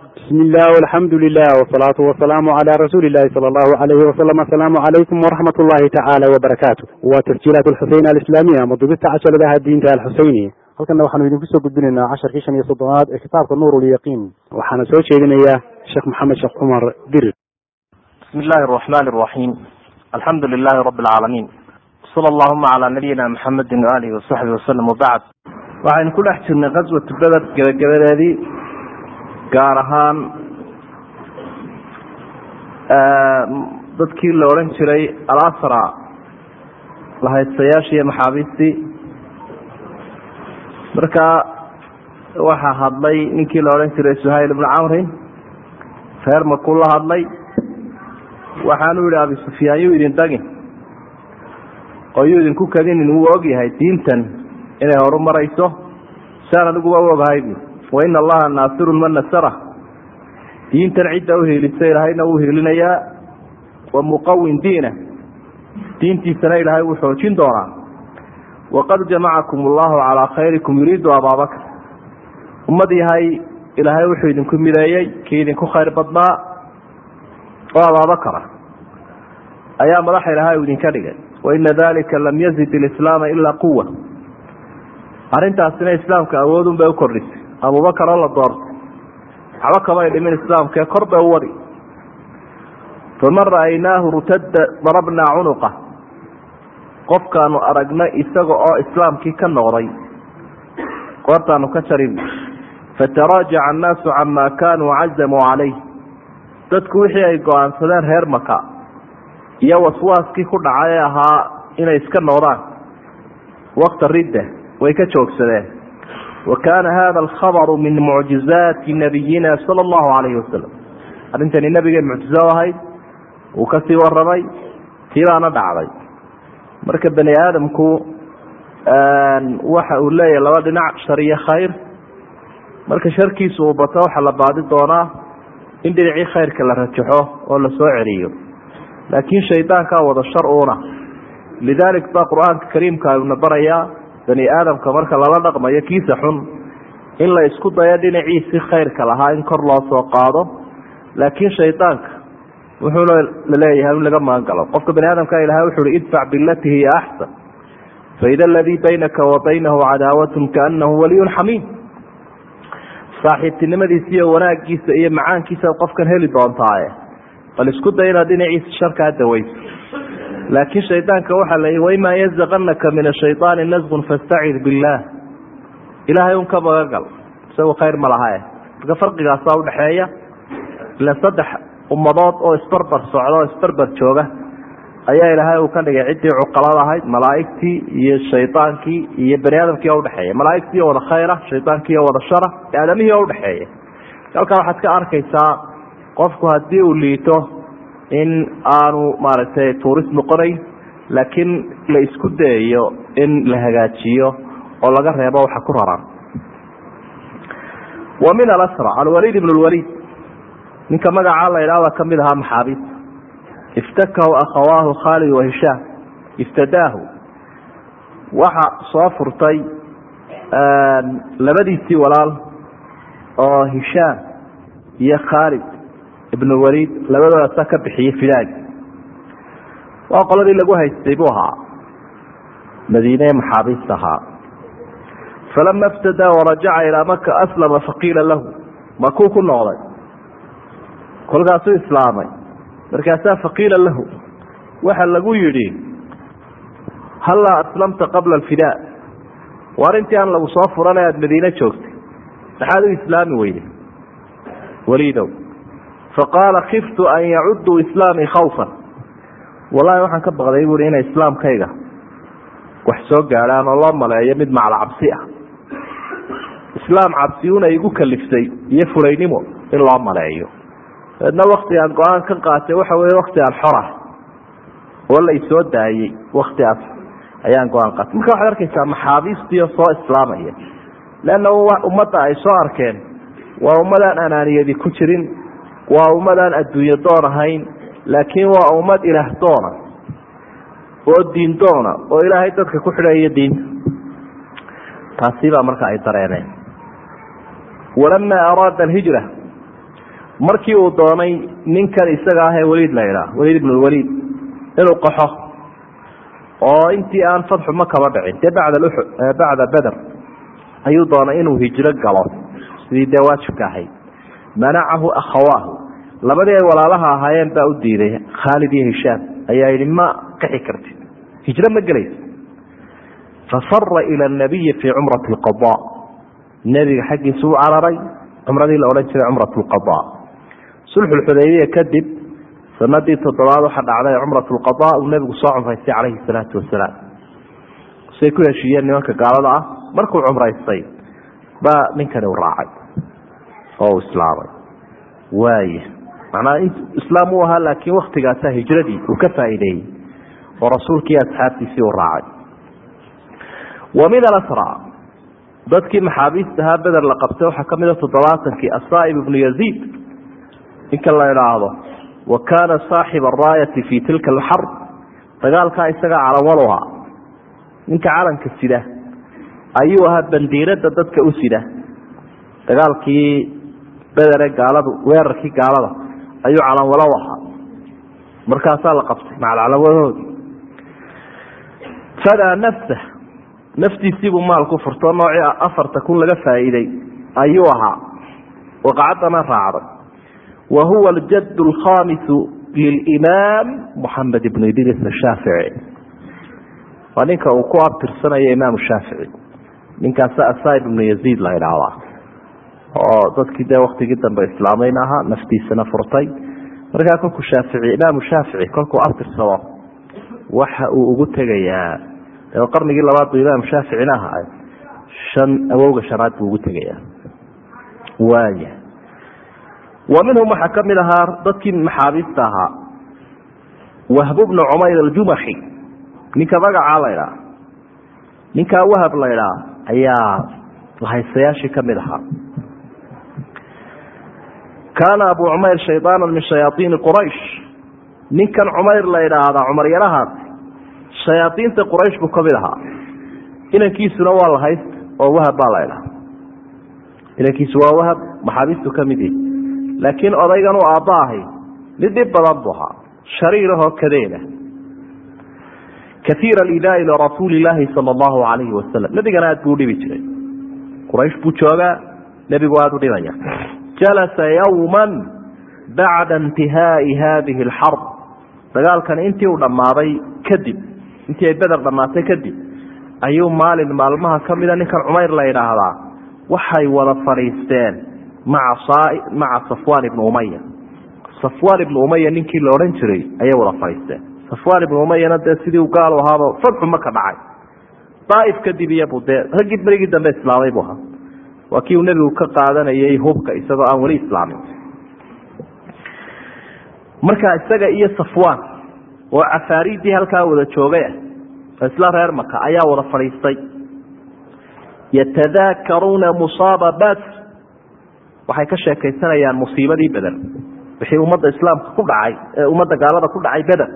bismi illah alxamdu lilah wsalaatu wasalaamu cala rasuuli illahi sala allahu alayhi wasalam asalaamu calaykum waraxmat ullahi tacaala wabarakaatu waa tasjiilaat alxuseyn alislaamiya ama dubista casharadaha diinta alxuseyni halkana waxaanu idinku soo gudbinaynaa casharkii shan iyo soddonaad ee kitaabka nuur lyaqiin waxaana soo jeedinaya sheekh maxamed sheekh cumar dirir bismi illahi araxmani araxiim alxamdu lilahi rabi alcaalamiin sala allahuma calaa nabiyina maxamedin waalihi wasaxbi wasalam wabacd waxaynu ku dhex jirnay qaswatu beder gebagabadeedii gaar ahaan dadkii la odhan jiray alasra lahaystayaashii iyo maxaabiistii marka waxaa hadlay ninkii la odhan jiray suhayl ibnu camrin reer markuu la hadlay waxaanu yihi abi sufyaan yuu idin dagin oo yuu idinku kadinin wuu og yahay diintan inay horu marayso saan aniguba u ogahay bu waina allaha naasirun man nasara diintan cidda uhiilisa ilaahayna wuu hiilinayaa wa muqawin diina diintiisana ilaahay wuu xoojin doonaa. Waqad jamacakum allahu calaa khayrikum yuriidu abaabakr ummad ilaahay wuxuu idinku mideeyey kii idinku khayr badnaa oo abaabakara ayaa madaxa ilaahay u idinka dhigay. Waina dalika lam yazid ilislaama ilaa quwa arrintaasina islaamka awoodun bay u kordhisay abubakar oo la doortay waxba kamay dhimin islaamkae kor u wadi. Faman ra'aynaahu rutadda darabnaa cunuqa. Qofkaanu aragna isaga oo islaamkii ka noqday. Goortaanu ka jarin. Fataraajaca annaasu camaa kaanuu cazamuu calayh. Dadku wixii ay go'aansadeen reer maka iyo waswaaskii ku dhacay ahaa inay iska noqdaan. Wakta ridda way ka joogsadeen wa kaana hada alkhabaru min mucjizaati nabiyina sala allahu calayhi wasalam arrintani nabigay mucjizo ahayd uu ka sii waramay tiibaana dhacday marka bani aadamku waxa uu leeyahay laba dhinac shar iyo khayr marka sharkiisu uu bato waxaa la baadi doonaa in dhinacii khayrka la rajaxo oo la soo celiyo laakiin shaydaankaa wada shar uuna lidaalik baa qur'aanka kariimka ayuuna barayaa bani aadamka marka lala dhaqmayo kiisa xun in la isku dayo dhinaciisii khayrka lahaa in kor loo soo qaado. Laakiin shaydaanka wuxuu la leeyahay in laga magangalo qofka bani aadamka ilahay wuxu uhi idfac bilati hiya axsan faida aladii baynaka wa baynahu cadaawatun kaanahu waliyun xamiim saaxiibtinimadiisa iyo wanaagiisa iyo macaankiisa qofkan heli doontaaye bal isku day inaad dhinaciisa sharkaa daweyso laakiin shaydaanka waxaa la waimaa yazaqanaka min ashayطaani nasqun fastacid billaah ilaahay un ka magagal isagu khayr ma lahae marka farqigaasa udhaxeeya ila saddex ummadood oo isbarbar socda oo isbarbar jooga ayaa ilaahay uu ka dhigay ciddii cuqalada ahayd malaaigtii iyo shaydaankii iyo bani aadamkii oo udhexeeya malaaigtii oo wada khayra shaydaankii oo wada shara aadamihii oo udhexeeya halkaa waxaad ka arkaysaa qofku haddii uu liito in aanu maaragtay tuurist noqonayn laakiin la isku dayayo in la hagaajiyo oo laga reebo waxa ku raran wa min alasra alwaliid ibn lwaliid ninka magacaa la idhahda ka mid ahaa maxaabiista iftakahu akhawaahu khaalid wa hishaam. Iftadaahu. Waxa soo furtay labadiisii walaal oo hishaam iyo khaalid ibn waliid labadoodaasa ka bixiyey fidaagi waa qoladii lagu haystay buu ahaa. Madiine maxaabiista ahaa. Falama iftadaa warajaca ilaa maka aslama faqiila lahu. Makuu ku noqday. Kolkaasuu islaamay. Markaasaa faqiila lahu. Waxa lagu yidhi hallaa aslamta qabla alfidaa? Waar intii aan lagu soo furanay aada madiine joogtay. Maxaad u islaami weyday? Waliidow faqaala kiftu an yacuduu islaamii khawfan. Wallahi waxaan ka baqday buui inay islaamkayga wax soo gaadhaan oo loo maleeyo mid macla cabsi ah. Islaam cabsiuna igu kaliftay iyo fulaynimo in loo maleeyo. Dabeedna wakti aan go'aan ka qaatay waxa weye wakti aan xorah oo la isoo daayey waktigaas ayaan go'aan qaatay. Marka waxaad arkaysaa maxaabiistiio soo islaamaya leanna ummadda ay soo arkeen waa ummadaan anaaniyadi ku jirin waa ummadaan adduunye doon ahayn laakiin waa ummad ilaah doona oo diin doona oo ilaahay dadka ku xidhaya taasi baa marka ay dareeneen walamaa araada alhijra markii uu doonay ninkan isaga ah ee weliid la idhaah weliid ibnulwaliid inuu qaxo oo intii aan fadxu ma dhicin. Dee bacda bacda beder ayuu doonay inuu hijro galo. Sidii dee waajibka ahayd. Manacahu akhawaahu labadii ay walaalaha ahaayeen baa u diiday khaalid iyo hishaam. Ayaa yidhi ma qixi kartid. Hijro ma gelaysa fafara ila nabiyi fii cumrati alqada nebiga xaggiisa u cararay cumradii la odhan jiray cumrat lqada sulxulxudaybiya kadib sanadii toddobaad waxa dhacday cumrat lqada uu nebigu soo cumraystay calayhi salaatu wasalaam. Say ku heshiiyeen nimanka gaalada ah markuu cumraystay baa ninkani u raacay oo uu islaamay. Waaya macnaa islaam uu ahaa laakiin waktigaasa hijradii uu ka faa'iideeyey oo rasuulkii asxaabtiisii u raacay. Wa min alasra dadkii maxaabiista ahaa beder la qabtay waxaa ka mida toddobaatankii asaaib ibnu yaziid. Ninka la idhaahdo wa kaana saaxiba araayati fii tilka alxarb dagaalkaa isagaa calanwal ahaa. Ninka calanka sida ayuu ahaa bandiirada dadka u sida. Dagaalkii bedere gaaladu weerarkii gaalada ayuu calanwalo ahaa. Markaasaa la qabtay macalcalanwalahoodii fadaa nafsa naftiisiibuu maal ku furto noocii afarta kun laga faa'iiday ayuu ahaa. Waqacaddana raacday. Wa huwa aljadd alkhamisu lilimaam moxamed ibnu idris ashaafici waa ninka uu ku abtirsanayo imaamu shaafici ninkaasa asaib ibnu yaziid la idhaahdaa oo dadkii dee waktigii dambe islaamayna ahaa naftiisana furtay. Markaa kolkuu shaafici imaamu shaafici kolkuu abtirsado waxa uu ugu tegayaa qarnigii labaad buu imaam shaaficina ahaa shan awowga shanaad buu ugu tegayaa. Waaya wa waxaa ka mid ahaa dadkii maxaabiista ahaa wahbu bnu cumayr aljumaxi ninka magacaa la idhaa ninkaa wahab la idhaa ayaa lahaysayaashii ka mid ahaa kaana abu cumayr shaydaana min shayaaiini quraysh ninkan cumayr la idhaahdaa cumar yarahaas shayaaiinta quraysh buu ka mid ahaa inankiisuna waa lahayst oo wahab baa la idhaha inankiisu waa wahab maxaabiistu ka laakiin odaygan uu aabba ahay mid dhib badan buu ahaa shariirahoo kadeena kaiir alidaai lirasuuli illaahi sala allahu alayhi wasalam nebigana aad buu udhibi jiray quraysh buu joogaa nebigu aada u dhibaya jalasa yowman bacda intihaai hadihi alxarb dagaalkani intii uu dhammaaday kadib intii ay beder dhammaatay kadib ayuu maalin maalmaha ka mida ninkan cumayr la yidhaahdaa waxay wada fadhiisteen maca safwaan ibnu umaya safwaan ibnu umaya ninkii la odhan jiray ayay wada fadhiisteen safwaan ibnu umayana dee sidii u gaal ahaaba fadxu maka dhacay daaif kadib iyabu dee raggii berigii dambe islaamay buu ahaa waa kii uu nebigu ka qaadanayay hubka isagoo aan weli islaamin. Marka isaga iyo safwaan oo cafaariiddii halkaa wada joogay ah isla reer maka ayaa wada fadhiistay. Yatadaakaruuna musaaba bas waxay ka sheekaysanayaan musiibadii beder wixii ummadda islaamka ku dhacay ee ummadda gaalada ku dhacay beder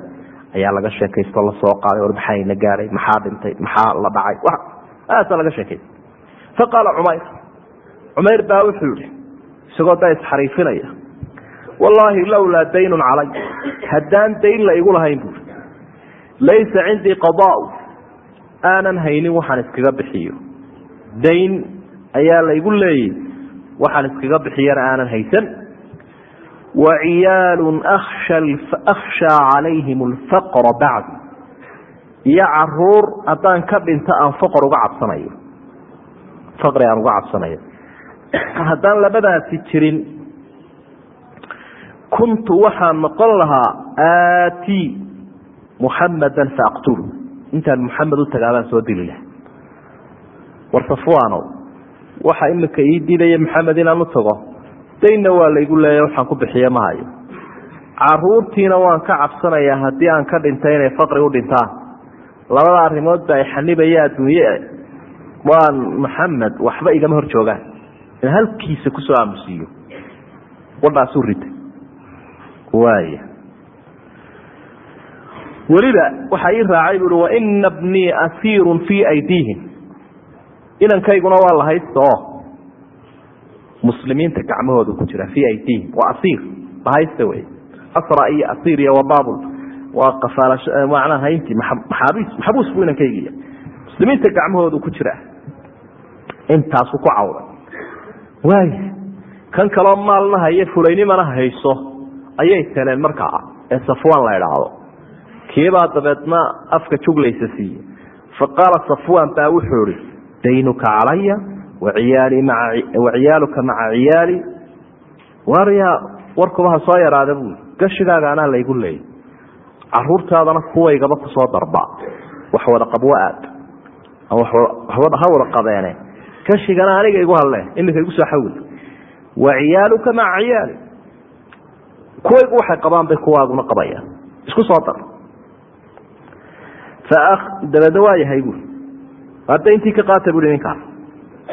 ayaa laga sheekaysto la soo qaaday or maxayna gaaray maxaa dhintay maxaa la dhacay aasaa laga sheekaysta. Faqaala cumayr cumayr baa wuxuu yihi isagoo da isxariifinaya wallaahi lowlaa daynun calay. Haddaan dayn la igu lahayn buui laysa cindii qadaau aanan haynin waxaan iskaga bixiyo. Dayn ayaa la igu leeyay waxaan iskaga bixiyana aanan haysan. Wa ciyaalun akhshaa calayhim alfaqra bacdi iyo carruur haddaan ka dhinto aan faqr uga cabsanayo. Faqri aan uga cabsanayo haddaan labadaasi jirin kuntu waxaan noqon lahaa aatii muxamadan faaqtulu intaan muxamed u tagaabaan soo dili laha war safwaanow waxa imika ii diidaya maxamed inaan u tago? Daynna waa laygu leeya waxaan ku bixiye ma hayo. Caruurtiina waan ka cabsanayaa haddii aan ka dhintay inay faqri u dhintaan. Labada arrimood ba ay xanibaya adduunye waan maxamed waxba igama hor joogaan halkiisa ku soo aamusiiyo. Wadhaasuu ritay waaya weliba waxaa ii raacay buui waina bnii asiirun fii aydiihim. Inankayguna waa la haysta oo muslimiinta gacmahooda ku jira fii aydihim waa asiir. Bahaysta wey. Asra iyo asiir iyo wabaabul waa qafaalash macnaha hayntii maxaabiis maxabuus buu inankaygiya muslimiinta gacmahooda ku jira. Intaasu ku cawday waaya kan kaloo maalna haye fulaynimana hayso ayay teleen markaa ee safwan la idhaahdo kiibaa dabeedna afka juglaysa siiye fa qaala safwan baa wuxuu ihi daynuka calaya maa waciyaaluka maca ciyaali. Waryaa warkubaha soo yaraada buui gashigaaga anaa laygu leeyay caruurtaadana kuwaygaba ku soo darba. Wax wada qabwo aad. Ha wada qabeene gashigana aniga igu hadle. Iminka igu soo xawil. Waciyaaluka maca ciyaali kuwaygu waxay qabaan bay kuwaaguna qabayaan. Isku soo dar. Dabeedna waa yahay buui hadda intii ka qaata bui ninkaas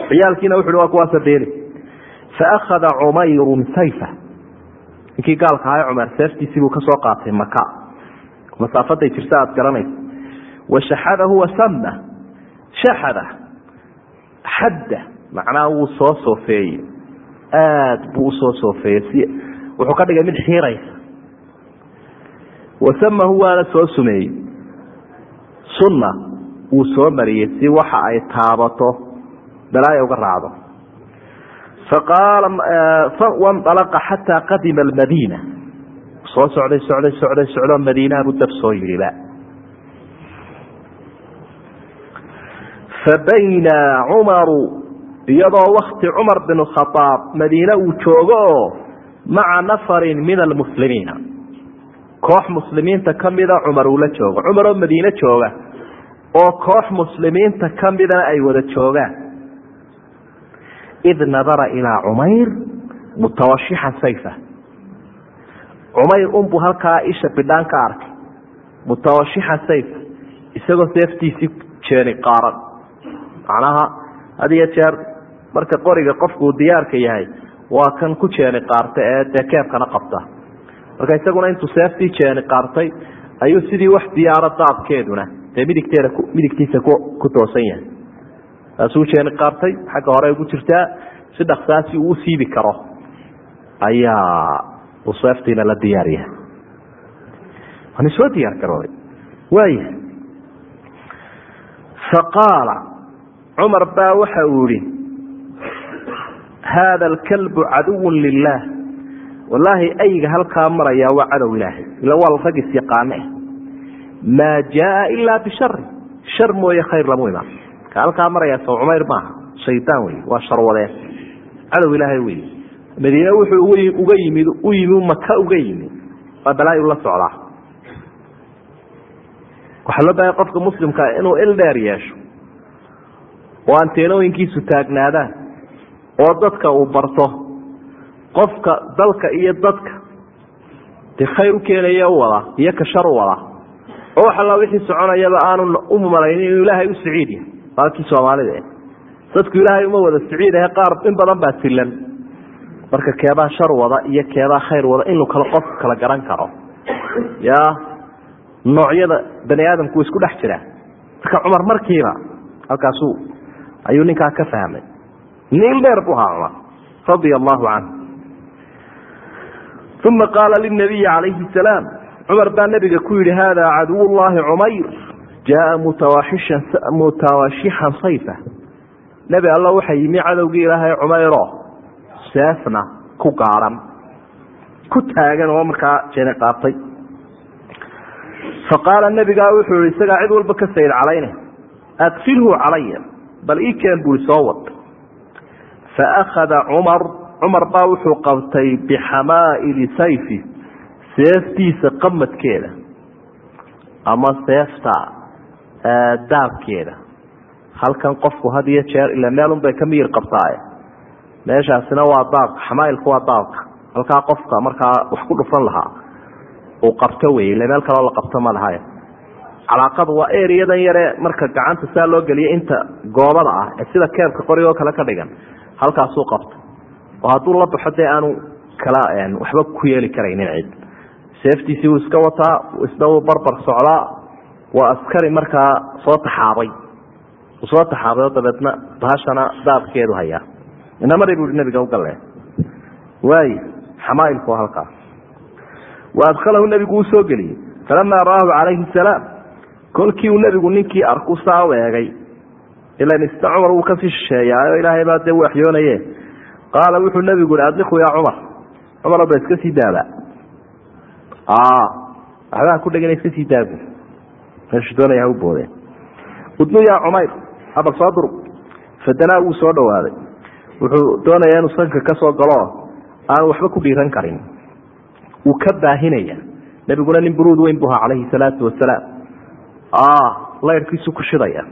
ciyaalkiina wuxu waa kuwaasa beeli faakhada cumayrun sayfa. Ninkii gaalka ahaa cumar seeftiisii buu ka soo qaatay maka masaafaday jirta aad garanaysa washaxadahu wasama shaxada xadda macnaha wuu soo soofeeyey. Aad buu u soo soofeeyey. Si wuxuu ka dhigay mid xiiraysa. Wasamahu waana soo sumeeyey. Sunna wuu soo mariyey si waxa ay taabato balaaya uga raacdo. Wanalaqa xataa qadima almadiina. Soo socday socday socday socdoo madiinaha buu dab soo yidhiba fabayna cumaru iyadoo wakti cumar bin khaaab madiine uu joogo oo maca nafarin min almuslimiina koox muslimiinta kamida cumar uu la joogo. cumar oo madiine jooga. oo koox muslimiinta kamidana ay wada joogaan id nadara ilaa cumayr mutawashixan sayfa cumayr unbuu halkaa isha bidhaan ka arkay mutawashixan sayfa isagoo seeftiisii jeeni qaaran macnaha. Had iyo jeer marka qoriga qofkuu diyaarka yahay waa kan ku jeeni qaarta ee dee keebkana qabta. Marka isaguna intuu seeftii jeeni qaartay ayuu sidii wax diyaaro daabkeeduna dee midigteeda midigtiisa ku toosan yahay. Taasuu jeeni qaartay xagga hore ugu jirtaa si dhaksaasi uu siibi karo ayaa uu seeftiina la diyaar yahay. Waana soo diyaar garooday waaya faqaala cumar baa waxa uu yihi haada alkalbu caduwun lilaah wallaahi ayga halkaa marayaa waa cadow ilaahay. Ila waa rag isyaqaane maa jaaa ilaa bishari shar mooye khayr lamu imaan. Ka halkaa marayaa sow cumayr maaha. Shaydaan wey waa sharwadeen cadow ilaahay wey madiine wuxuu uga yimid u yimi maka uga yimi waa balaayu la socdaa. Waxaa loo bahay qofka muslimkaa inuu il dheer yeesho oo anteenooyinkiisu taagnaadaan oo dadka uu barto. Qofka dalka iyo dadka dee khayr u keenaya u wada iyo ka shar u wada. Oo wax alla wixii soconayaba aanu u malaynin inuu ilaahay u siciid yahay. Baalkii soomaalida dadku ilaahay uma wada siciid ahe qaar in badan baa silan. Marka keebaa shar wada iyo keebaa khayr wada inuu kala qofka kala garan karo. Ya noocyada bani aadamku isku dhex jiraa marka cumar markiiba halkaasu ayuu ninkaa ka fahmay. Niil dheer buu ahaa cumar radia allahu canhu. Uma qaala linabiyi calayhi salaam cumar baa nabiga ku yihi hada caduw llahi cumayr jaaa mutawaashixan sayfa. Nebi alla waxa yimi cadowgii ilaahay cumayro seefna ku gaadhan ku taagan oo markaa jeeni qaatay. Faqaala nabigaa wuxuu yihi isagaa cid walba ka sayid calayne adkilhu calaya bal ii keen bui soo wad faakhada cumar cumar baa wuxuu qabtay bixamaa'ili sayfi seeftiisa qamadkeeda ama seefta daabkeeda. Halkan qofku had iyo jeer ila meelun bay ka miyir qabtaaye. Meeshaasina waa daabka xamaailku waa daabka. Halkaa qofka markaa wax ku dhufan lahaa uu qabto wey ila meel kaloo la qabto ma lahay calaaqadu waa eriyadan yare marka gacanta saa loo geliya inta goobada ah ee sida keebka qorigoo kale ka dhigan halkaasuu qabto. Oo hadduu la baxo dee aanu kala waxba ku yeeli karaynin cid. Seeftiisii wuu iska wataa isna wuu barbar socdaa waa askari markaa soo taxaabay. Uu soo taxaabay oo dabeedna bahashana daabkeedu hayaa. Inamari bu nabiga ugalee waay xamaailku halkaa wa nebigu uu soo geliyey. Falamaa ra'aahu calayhi salaam kolkii uu nebigu ninkii arku saa u eegay ilan isna cumar wuu ka sii shisheeyaayo ilaahay baa dee waxyoonaye. Qaala wuxuu nebigu ihi adliku yaa cumar cumar ba iska sii daaba waxbaa ku dhegana iska sii daabu meeshu doonaya ha u udnu yaa cumayr abal soo durug fadanaa wuu soo dhawaaday wuxuu doonayaa inuu sanka ka soo galo aan waxba ku dhiiran karin. Wuu ka baahinaya nebiguna nin buruud weyn bu ahaa calayhi salaatu wasalaam layrkiisu ku shidaya.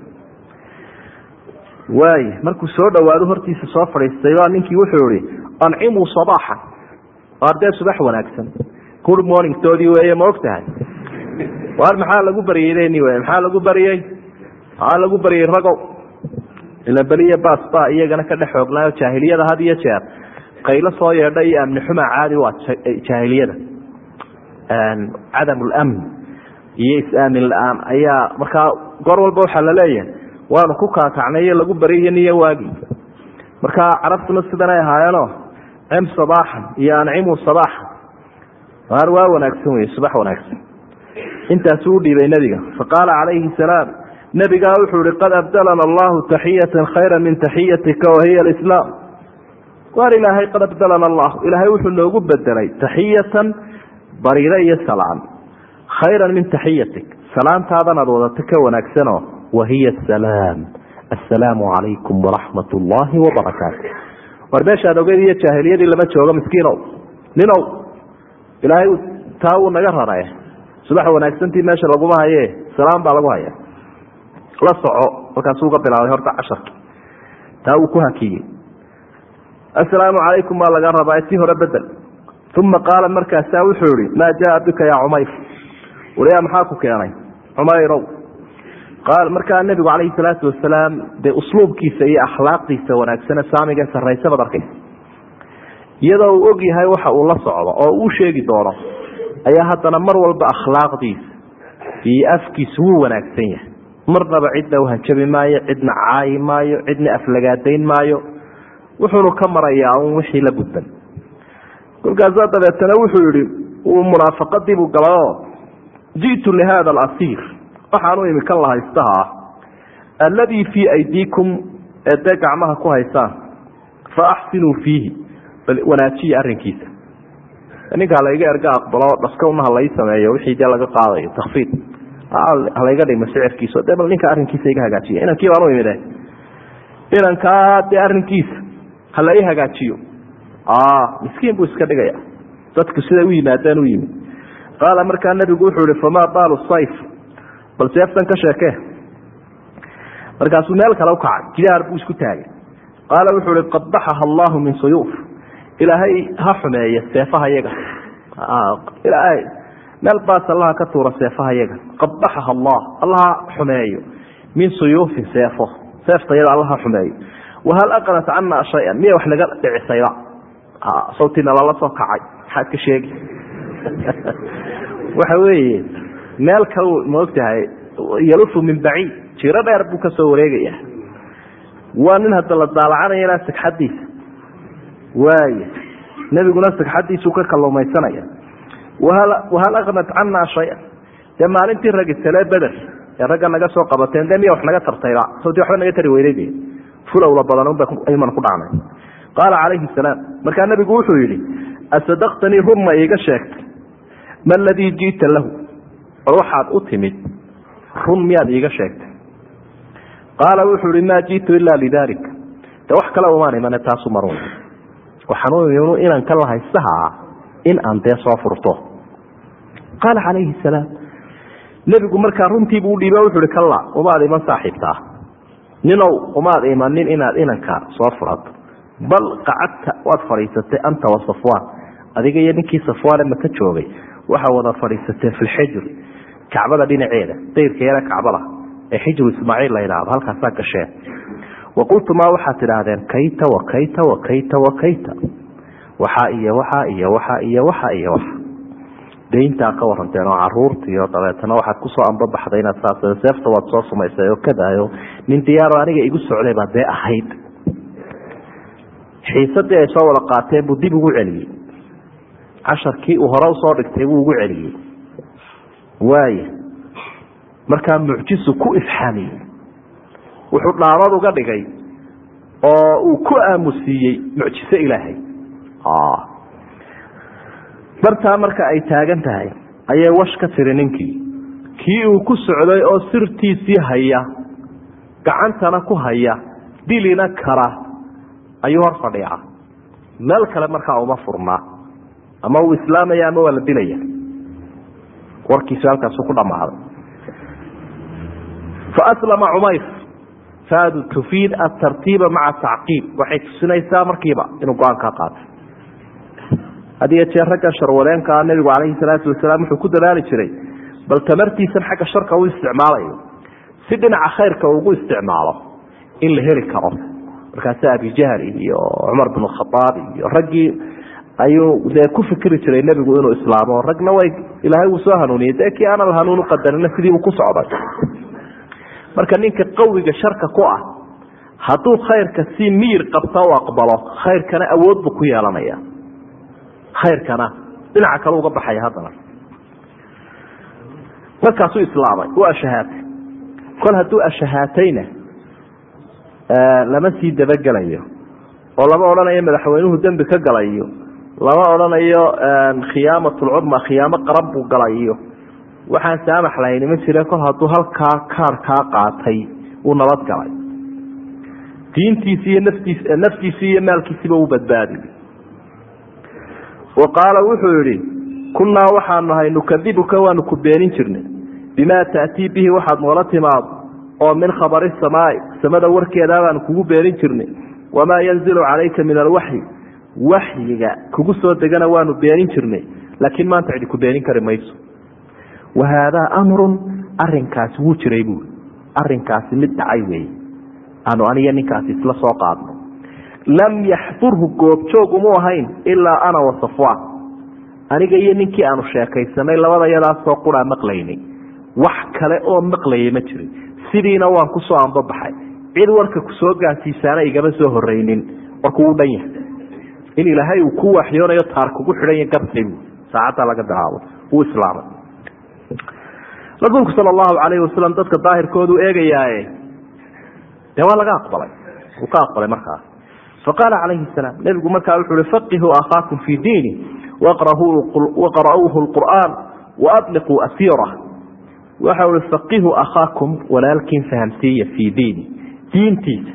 Waay markuu soo dhawaado hortiisa soo fadhiistay baa ninkii wuxuu ihi ancimuu sabaaxan ardee subax wanaagsan. Good morning toodii weeye ma og tahay waar maxaa lagu baryeyni w maxaa lagu baryey maxaa lagu baryey ragow ila beliya bas ba iyagana ka dhex xoognaayo jaahiliyada had iyo jeer. Qaylo soo yeedha iyo amni xuma caadi waa jaahiliyada. Cadam lamn iyo is-aamin la'aan ayaa markaa goor walba waxaa la leeyahay waanu ku kaakacnay lagu baryiyo niyo waagi. Markaa carabtuna sidanay ahaayeeno cim sabaaxan iyo ancimu sabaaxan. Waar waa wanaagsan wey subax wanaagsan. Intaasuu u dhiibay faqaala calayhi salaam nebigaa wuxuu ihi qad abdalana allahu taxiyatan khayra min taxiyatika wahiya alislaam. Waar ilaahay qad abdalana allah ilaahay wuxuu noogu bedelay taxiyatan bariire iyo salaan khayran min taxiyatik salaantaadan aad wadato ka wanaagsanoo wahiya asalaam assalaamu calaykum waraxmat ullaahi wabarakaatu war meeshaad ogeyd iyo jaahiliyadii lama joogo miskiinow ninow ilaahay taa wuu naga rarae subax wanaagsantii meesha laguma haye salaam baa lagu haya la soco markaasuu uga bilaabay horta casharki taa wuu ku hakiyey assalaamu calaykum baa laga rabaa tii hore bedel uma qaala markaasaa wuxuu ihi maa jaa bika yaa cumayr waliyaa maxaa ku keenay? Cumayrow markaa nebigu calayhi salaatu wasalaam dee usluubkiisa iyo akhlaaqdiisa wanaagsane saamiga sarraysa baad arkaysa iyadoo uu og yahay waxa uu la socdo oo uu sheegi doono ayaa haddana mar walba akhlaaqdiisa iyo afkiisu wuu wanaagsan yahay. Marnaba cidna uhanjabi maayo cidna caayi maayo cidna aflagaadayn maayo. Wuxuunu ka marayaa un wixii la gudban. Kolkaasaa dabeetana wuxuu yihi uu munaafaqadiibuu galayoo ji'tu lihada alasiir waxaanu imi kan la haystaha ah alladii fii aydiikum ee dee gacmaha ku haysaan fa axsinuu fiihi. Bal wanaajiya arrinkiisa. Ninkaa layga erga aqbalo dhaskowna ha lai sameeyo wixii dee laga qaadayo takfiid. Halayga dhimo sicirkiisa de bal ninka arrinkiisa iga hagaajiya. Inankii baan u imide inankaa dee arrinkiisa ha la i hagaajiyo miskiin buu iska dhigaya. Dadku siday u yimaadeen u yimid qaala markaa nebigu wuxuu ihi famaa baalu sayf. Bal seeftan ka sheekee markaasuu meel kale ukacay jidaar buu isku taagay. Qaala wuxuu ihi qad baxaha min suyuuf ilaahay ha xumeeya seefaha yaga ilaahay meel baas allaha ka tuura seefaha yaga qad allah allaha xumeeyo. Min suyuufin seefo. Seefta yada allaha xumeeyo. Wahal aqnat cana shayan? Miya wax naga dhicisayba. Sawtina lala soo kacay. Maxaad ka sheegi waxa weeye meel kal maogtahay yalufu min baciid jiro dheer buu ka soo wareegaya. Waa nin hadda la daalacanayana sagxadiisa waaya nebiguna sagxadiisuu ka kalumaysanaya wahal aqnat cana shaya. Dee maalintii ragisale beder ee ragga naga soo qabateen dee miya wax naga tartayba? Sawti waxba naga tari weyday fulowla badan unbayman ku dhacnay. Qaala calayhi salaam markaa nebigu wuxuu yidhi asadaqtanii run ma iiga sheegtay ma ladii ji'ta lahu? War waxaad u timid run miyaad iiga sheegtay. Qaala wuxuu ihi maa ji'tu ilaa lidalik de wax kale umaan imane taasu marun waxaan inaan ka lahaysaha in aan dee soo furto. Qaala calayhi salaam nebigu markaa runtiibuu udhiiba wuxu uhi kalla umaad iman saaxiibtaa. Ninow umaad imanin inaad inanka soo furato bal qacadta waad fadhiisatay anta wa safwaan. Adiga iyo ninkii safwaane maka joogay waxaa wada fadhiisateen fi lxijr kacbada dhinaceeda dayrka yara kacbada ee xijru ismaaciil la yidhaahdo halkaasaa gasheen. Wa qultumaa waxaad tidhaahdeen kayta wa kayta wa kayta wa kayta. Waxaa iyo waxaa iyo waxaa iyo waxa iyo waxa. Dayntaa ka waranteen oo caruurtiiyo dabeetana waxaad ku soo ambabaxday inaad saas seefta waad soo sumaysay oo kadaayo nin diyaaro aniga igu socday baa dee ahayd. Xiisadii ay soo wada qaateen buu dib ugu celiyey casharkii uu hore u soo dhigtay buu ugu celiyey. Waaya markaa mucjisu ku ifxaamiyey wuxuu dhaabad uga dhigay oo uu ku aamusiiyey mucjiso ilaahay. Bartaa marka ay taagan tahay ayay wash ka tiri ninkii. Kii uu ku socday oo sirtiisii haya gacantana ku haya dilina kara ayuu hor fadhiica meel kale markaa uma furnaa ama uu islaamaya ama waa la dilaya. Warkiisu halkaasu ku dhammaaday. Faaslama cumayr faadu tufiid atartiiba maca tacqiib waxay tusinaysaa markiiba inuu go'aankaa qaatay had jeer ragga sharwadeenkaa nebigu calayhi salaatu wasalaam wuxuu ku dadaali jiray bal tamartiisan xagga sharka u isticmaalayo. Si dhinaca khayrka ugu isticmaalo in la heli karo. Markaasi abijahl iyo cumar bin khaaab iyo raggii ayuu dee ku fikri jiray nebigu inuu islaamo. Ragna way ilaahay uu soo hanuuniyey. Dee kii aanan hanuun uqadarina sidiibuu ku socday. Marka ninka qawiga sharka ku ah hadduu khayrka si miyir qabta u aqbalo khayrkana awood buu ku yeelanaya. Khayrkana dhinaca kale uga baxaya haddana. Markaasuu islaamay u ashahaatay. Kol hadduu ashahaatayna lama sii dabagelayo oo lama odhanayo madaxweynuhu dembi ka galayo lama odhanayo khiyaamatulcudma khiyaamo qaran buu galayo. Waxaan saamax lahayni ma jire kol hadduu halkaa kaarkaa qaatay uu nabad galay. Diintiisi iyo naftiis naftiisii iyo maalkiisiba uu badbaadiy wa wuxuu yihi kunnaa waxaanu nahay nukadibuka waanu ku beenin jirnay. Bimaa ta'tii bihi waxaad noola timaado oo min khabari samaai samada warkeedaa baanu kugu beenin jirnay. Wamaa yanzilu calayka min alwaxyi waxyiga kugu soo degana waanu beenin jirnay laakiin maanta cidi ku beenin kari mayso. Wa haadaa amrun arinkaasi wuu jiray buui arinkaasi mid dhacay weeye. Aanu aniyo ninkaasi isla soo qaadno. Lam yaxdurhu goobjoog umu ahayn ilaa ana wa safwaan. Aniga iyo ninkii aanu sheekaysanay labada yadaasoo quraa maqlaynay. Wax kale oo maqlayay ma jirin. Sidiina waan ku ambabaxay. Cid warka ku soo igama soo horeynin warku wuu dhan yahay in ilaahay uu ku waxyoonayo taar kugu xidhanya gartay bu saacadda laga bilaabo wuu islaamay. Rasuulku sala allahu calayhi wasalam dadka daahirkoodu eegayaaye dee waa laga aqbalay wuu ka aqbalay markaas faqaala calayhi salaam nebigu markaa wuxuu uhi faqihuu akhaakum fii diini waqra'uuhu lqur'aan waadliquu asiirah waxa ui faqihuu akhaakum walaalkiin fahamsiiya fii diini. Diintiisa.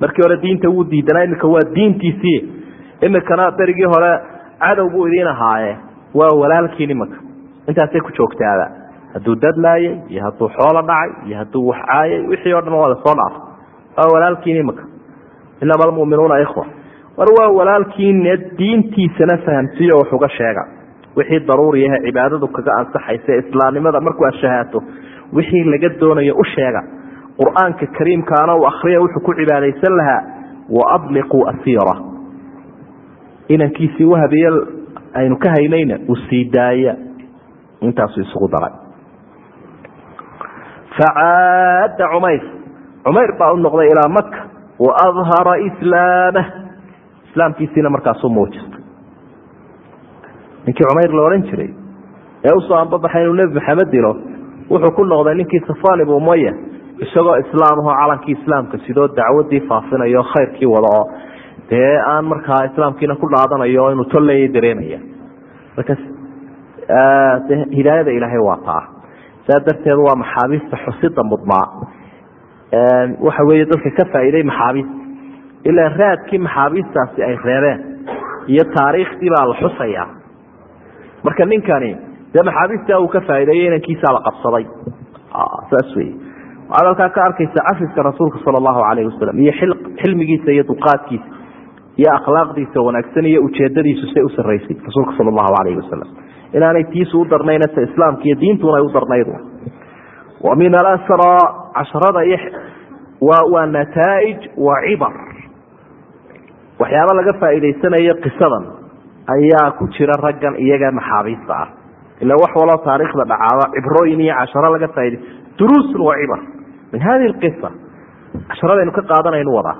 Markii hore diinta wuu diidanaa imika waa diintiisii imikana berigii hore cadow buu idiin ahaaye. Waa walaalkiin imika intaasay ku joogtaaba hadduu dadlaayay iyo hadduu xoolo dhacay iyo hadduu wax caayay wixii o dhan waada soo dhaafay waa walaalkiin imika inama almuminuuna ikhwa. War waa walaalkiine diintiisana fahamsiiyo wax uga sheega. Wixii daruuriyahe cibaadadu kaga ansaxaysa islaamnimada markuu ashahaato wixii laga doonayo u sheega. Qur'aanka kariimkaana uu akriya wuxuu ku cibaadaysan lahaa waadliquu asiira inankiisii wahabiye aynu ka haynayna uu sii daaya. Intaasuu isugu daray. Facaada cumayr. Cumayr baa u noqday ilaa maka waadhara islaamah islaamkiisiina markaasuu muujistay ninkii cumayr la odhan jiray ee u soo ambabaxay nebi maxamed dilo wuxuu ku noqday ninkii safan ibnu umaya isagoo islaamahoo calankii islaamka sidoo dacwadii faafinayo khayrkii wada oo dee aan markaa islaamkiina ku dhaadanayo inuu tolleya dareemaya. Marka hidaayada ilaahay waa taa. Saa darteed waa maxaabiista xusida mudnaa. Waxa weeye dadka ka faa'iiday maxaabiista ilaa raadkii maxaabiistaasi ay reebeen iyo taariikhdii baa la xusayaa. Marka ninkani dee maxaabiistaa uu ka faa'iideeyo inankiisaa la qabsaday. Saas wey waxaad halkaa ka arkaysa cafiska rasuulka sala allahu calayhi wasalam iyo xilmigiisa iyo dulqaadkiisa iyo akhlaaqdiisa wanaagsan iyo ujeedadiisu say u sarraysay rasuulka sala allahu calayhi wasalam inaanay tiisu u darnayn islaamka iyo diintuna ay u darnayd. Wa min alasra casharada iyo waa nataa'ij waa cibar waxyaaba laga faa'iidaysanayo qisadan ayaa ku jira raggan iyaga maxaabiista ah. Ila wax waloo taariikhda dhacaaba cibrooyin iyo casharo laga faa'iday duruusun wa cibar min hadihi alqisa casharadaynu ka qaadanaynu wadaa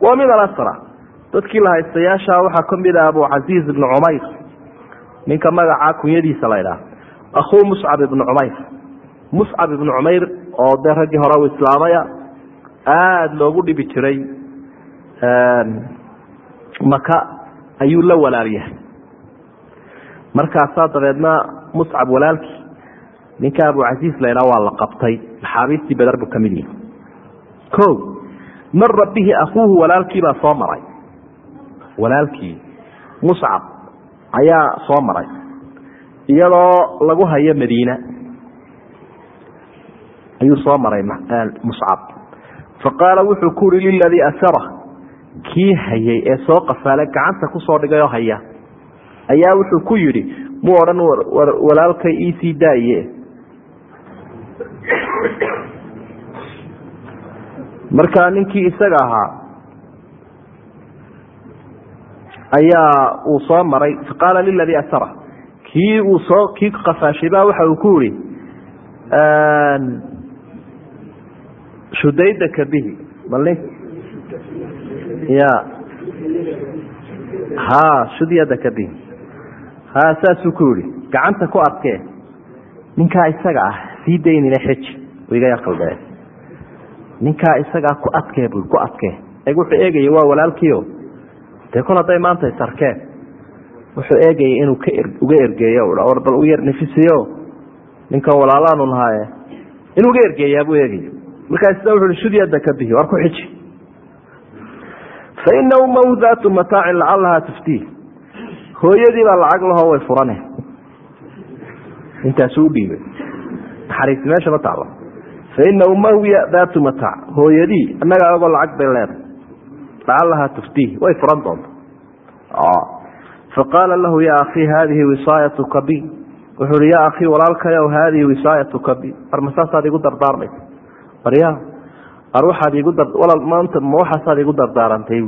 wa min alasra dadkii la haystayaasha waxaa ka mid ah abucasiiz ibnu cumayr. Ninka magacaa kunyadiisa la ydhaha akhuu muscab ibnu cumayr. Muscab ibnu cumayr oo dee raggii hore u islaamaya aada loogu dhibi jiray maka ayuu la walaalyahay markaasaa dabeedna muscab walaalkii ninka abucasiis la ydhaha waa la qabtay. Maxaabiistii beder buu ka mid yahay. O mara bihi akuuhu walaalkii baa soo maray walaalkii muscab ayaa soo maray iyadoo lagu hayo madiina. Ayuu soo maray muscab faqaala wuxuu ku uri liladii asara. Kii hayay ee soo qafaale gacanta ku soo dhigay oo haya ayaa wuxuu ku yidhi mu odhan walaalkay iisii daaye. Markaa ninkii isaga ahaa ayaa uu soo maray faqaala liladii asara. Kii uu soo kii qafaashay baa waxa uu ku yihi shudaydaka bihi. Mal ya ha shudyadaka bihi. Ha saasuu ku yihi gacanta ku adkee ninkaa isaga ah sii daynina xeji iga qaldee ninkaa isagaa ku adkee bu ku adkee. Wuxuu eegayay waa walaalkiio dee kol hadday maanta isarkeen wuxuu eegayay inuu ka uga ergeeyo war bal u yar nifisiyo ninkan walaalaanu nahaaye inuu uga ergeeyaa buu eegaya markaas sida wuxu shudyada ka bihi war ku xiji. Fa ina ummahu daatu mataacin lacalahaa tuftiih hooyadii lacag lahoo way furane intaasuu udhiibay naxariisi meesha ma taalo. Faina ummahu daatu mataac hooyadii annaga agoo lacag bay leedahay lacalahaa tuftiih way furan doonta faqaala lahu ya akii haadihi wisaayatuka bi wuxuu hi ya akii walaalkayow haadihi wisaayatuka bi war masaasaad igu dardaarmaysa war ya war waxaad igu walal maanta ma waxaasaad igu dardaarantay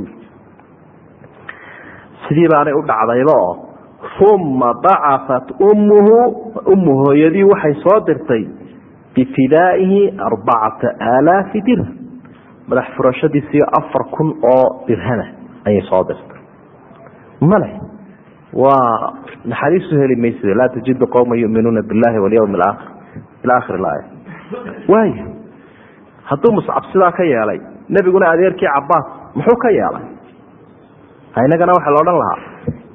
sidii baanay u dhacdayba oo uma bacafat ummuhu ummu hooyadii waxay soo dirtay bifidaaihi arbacata aalaafi dirham madax furashadiisiyo afar kun oo dirhama ayay soo dirtay. Male waa naxariisu heli maysa laa tajidu qowma yuminuuna billahi walyawmi alaakhir ila akhir laaya. Waaya hadduu muscab sidaa ka yeelay nebiguna adeerkii cabaas muxuu ka yeelay? Inagana waxaa la odhan lahaa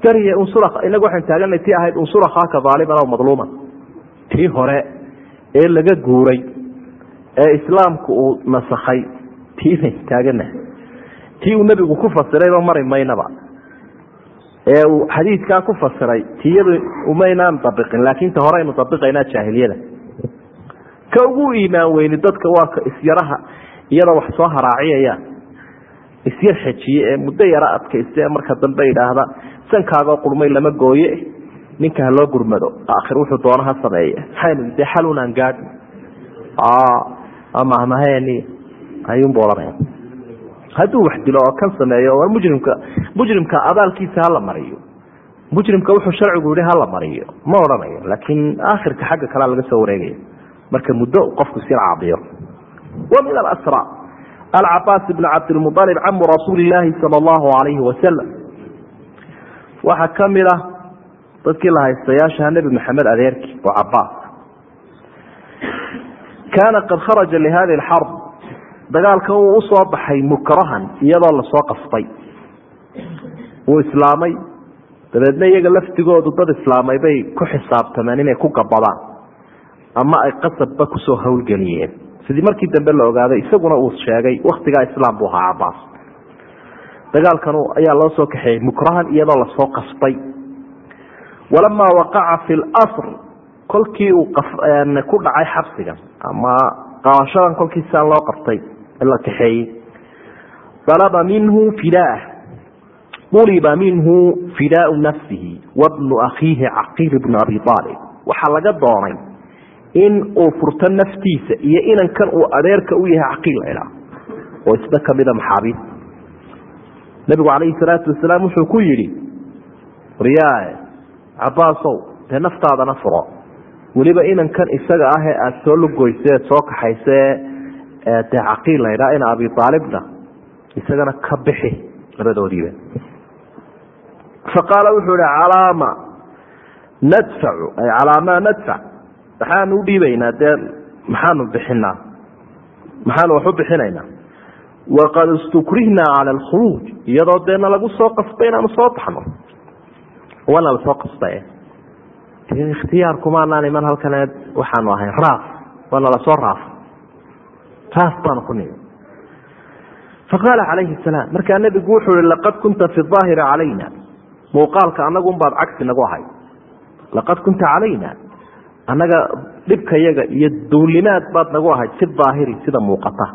dariya unsur inagu waxaan taaganay tii ahayd unsur akhaaka aaliman aw madluuman. Tii hore ee laga guuray ee islaamku uu nasakhay tii bayn taagana tii uu nebigu ku fasirayba mari maynaba. Ee uu xadiidkaa ku fasiray tiyadu umaynaan dabiqin laakiin ta horeynu dabiqaynaa jaahiliyada. Ka ugu iimaan weyni dadka waa isyaraha iyadoo wax soo haraaciyayaan isyar xejiye ee muddo yaro adkaysta ee marka dambe idhaahda sankaagoo qurmay lama gooye ninka haloo gurmado aakhir wuxuu doono ha sameeye. Maxaynu dee xalunaan gaadhi amahmaheni ayuunbu odhanaya hadduu wax dilo oo kan sameeyo war mujrimka mujrimka abaalkiisa hala mariyo. Mujrimka wuxuu sharcigu yihi hala mariyo ma odhanayo laakiin aakhirka xagga kalea laga soo wareegaya. Marka muddo qofku sir caabiyo. Wa min alasra. Alcabaas ibn cabdilmualib camu rasuuli illaahi sala allahu alayhi wasalam waxaa ka ah dadkii la haystayaashaha nebi maxamed adeerkii oo cabaas kaana qad kharaja lihadi alxarb dagaalkan wuu u soo baxay mukrahan iyadoo la soo qasbay wuu islaamay. Dabeedna iyaga laftigoodu dad islaamay bay ku xisaabtameen inay ku gabadaan. Ama ay qasabba ku soo howlgeliyeen sidii markii dambe la ogaaday isaguna uu sheegay waktigaa islaam buu ahaa cabaas dagaalkan ayaa loo soo kaxeeyey mukrahan iyadoo la soo qasbay walamaa waqaca fi lsr kolkii uu ku dhacay xabsigan ama qabashadan kolkii siaan loo qabtay la kaxeeyey alaba minhu fidaah uliba minhu fidaau nafsihi wabnu akhiihi caqiil bnu abi aalib waxaa laga doonay in uu furto naftiisa iyo inankan uu adeerka u yahay caqiil laydhaa oo isna kamida maxaabiis nabigu calayhi salaatu wasalaam wuxuu ku yidhi waryaa cabaasow dee naftaadana furo. Weliba inankan isaga ah dee caqiil laydhaa ina abi aalibna isagana ka bixi labadoodiiba. Faqaala wuxuu ihi calaama nadfacu ay calaamaa nadfac maxaanu u dee maxaanu bixinaa? Maxaanu wax u bixinaynaa waqad istukrihna cala alkhuruuj iyadoo dee nalagu soo qasbay inaanu soo baxno. Waana la soo qasbaye ikhtiyaarkumaanaan iman halkan waxaanu ahayn raaf. Waana la soo raafo raaf baanu ku nimi faqaala calayhi salaam markaa nebigu wuxuu ihi laqad kunta fi aahiri calayna. Muuqaalka anagunbaad cagsi nagu ahay. Laqad kunta calayna. Annaga dhibkayaga iyo duulimaad baad nagu ahayd fi daahiri sida muuqata.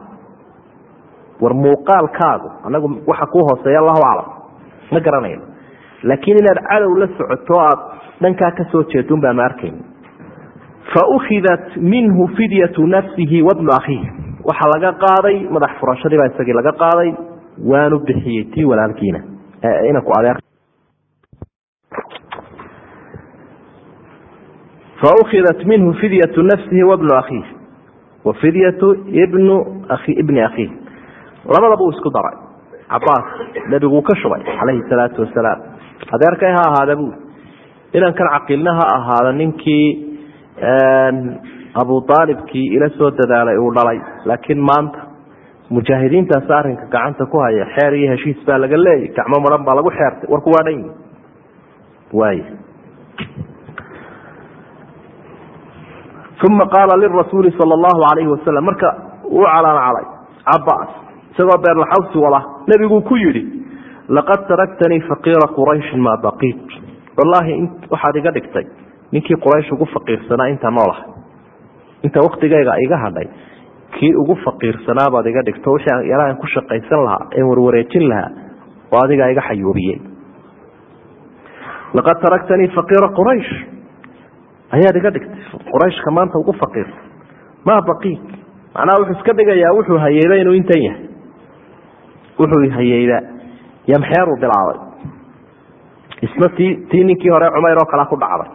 War muuqaalkaagu anagu waxa kuu hooseeya allahu aclam ma garanayno laakiin inaad cadow la socoto aad dhankaa ka soo jeedun baanu arkayna faukhidat minhu fidyatu nafsihi wabnu akhiih waxaa laga qaaday madax furashadii baa isagii laga qaaday waanu bixiyey tii walaalkiina. Inanku adeer faukhidat minhu fidyatu nafsihi wabnu akhiih. Wa fidyatu ibnu ibni akhiih. Labadaba uu isku daray. Cabaas nebiguu ka shubay calayhi salaatu wasalaam adeerkay ha ahaada buu. Inankan caqiilna ha ahaada ninkii abu aalibkii ila soo dadaalay uu dhalay. Laakiin maanta mujaahidiintaas arinka gacanta ku haya xeer iyo heshiis baa laga leeyay. Gacmo maran baa lagu xeertay. Warku waa dhan waay uma qaala lirasuuli sal allahu alayhi wasalam marka uu calaamcalay cabaas isagoo beerlaxawsi wala nebiguu ku yidhi laqad taraktanii faqiira qurayshin maa baqiit. Wallaahi waxaad iga dhigtay ninkii quraysh ugu faqiirsanaa inta noolaha inta waktigayga iga hadhay kii ugu faqiirsanaa baad iga dhigto wixii yaraan ku shaqaysan lahaa een warwareejin lahaa oo adigaa iga xayuubiyey. Laqad taraktanii faqiira quraysh. Ayaad iga dhigtay qurayshka maanta ugu faqiirsan maa baqiit macnaha wuxuu iska dhigayaa wuxuu hayeyba inuu intan yahay. Wuxuu hayeyba yamxeeruu bilaabay. Isna tii tii ninkii hore cumayr oo kalea ku dhacday.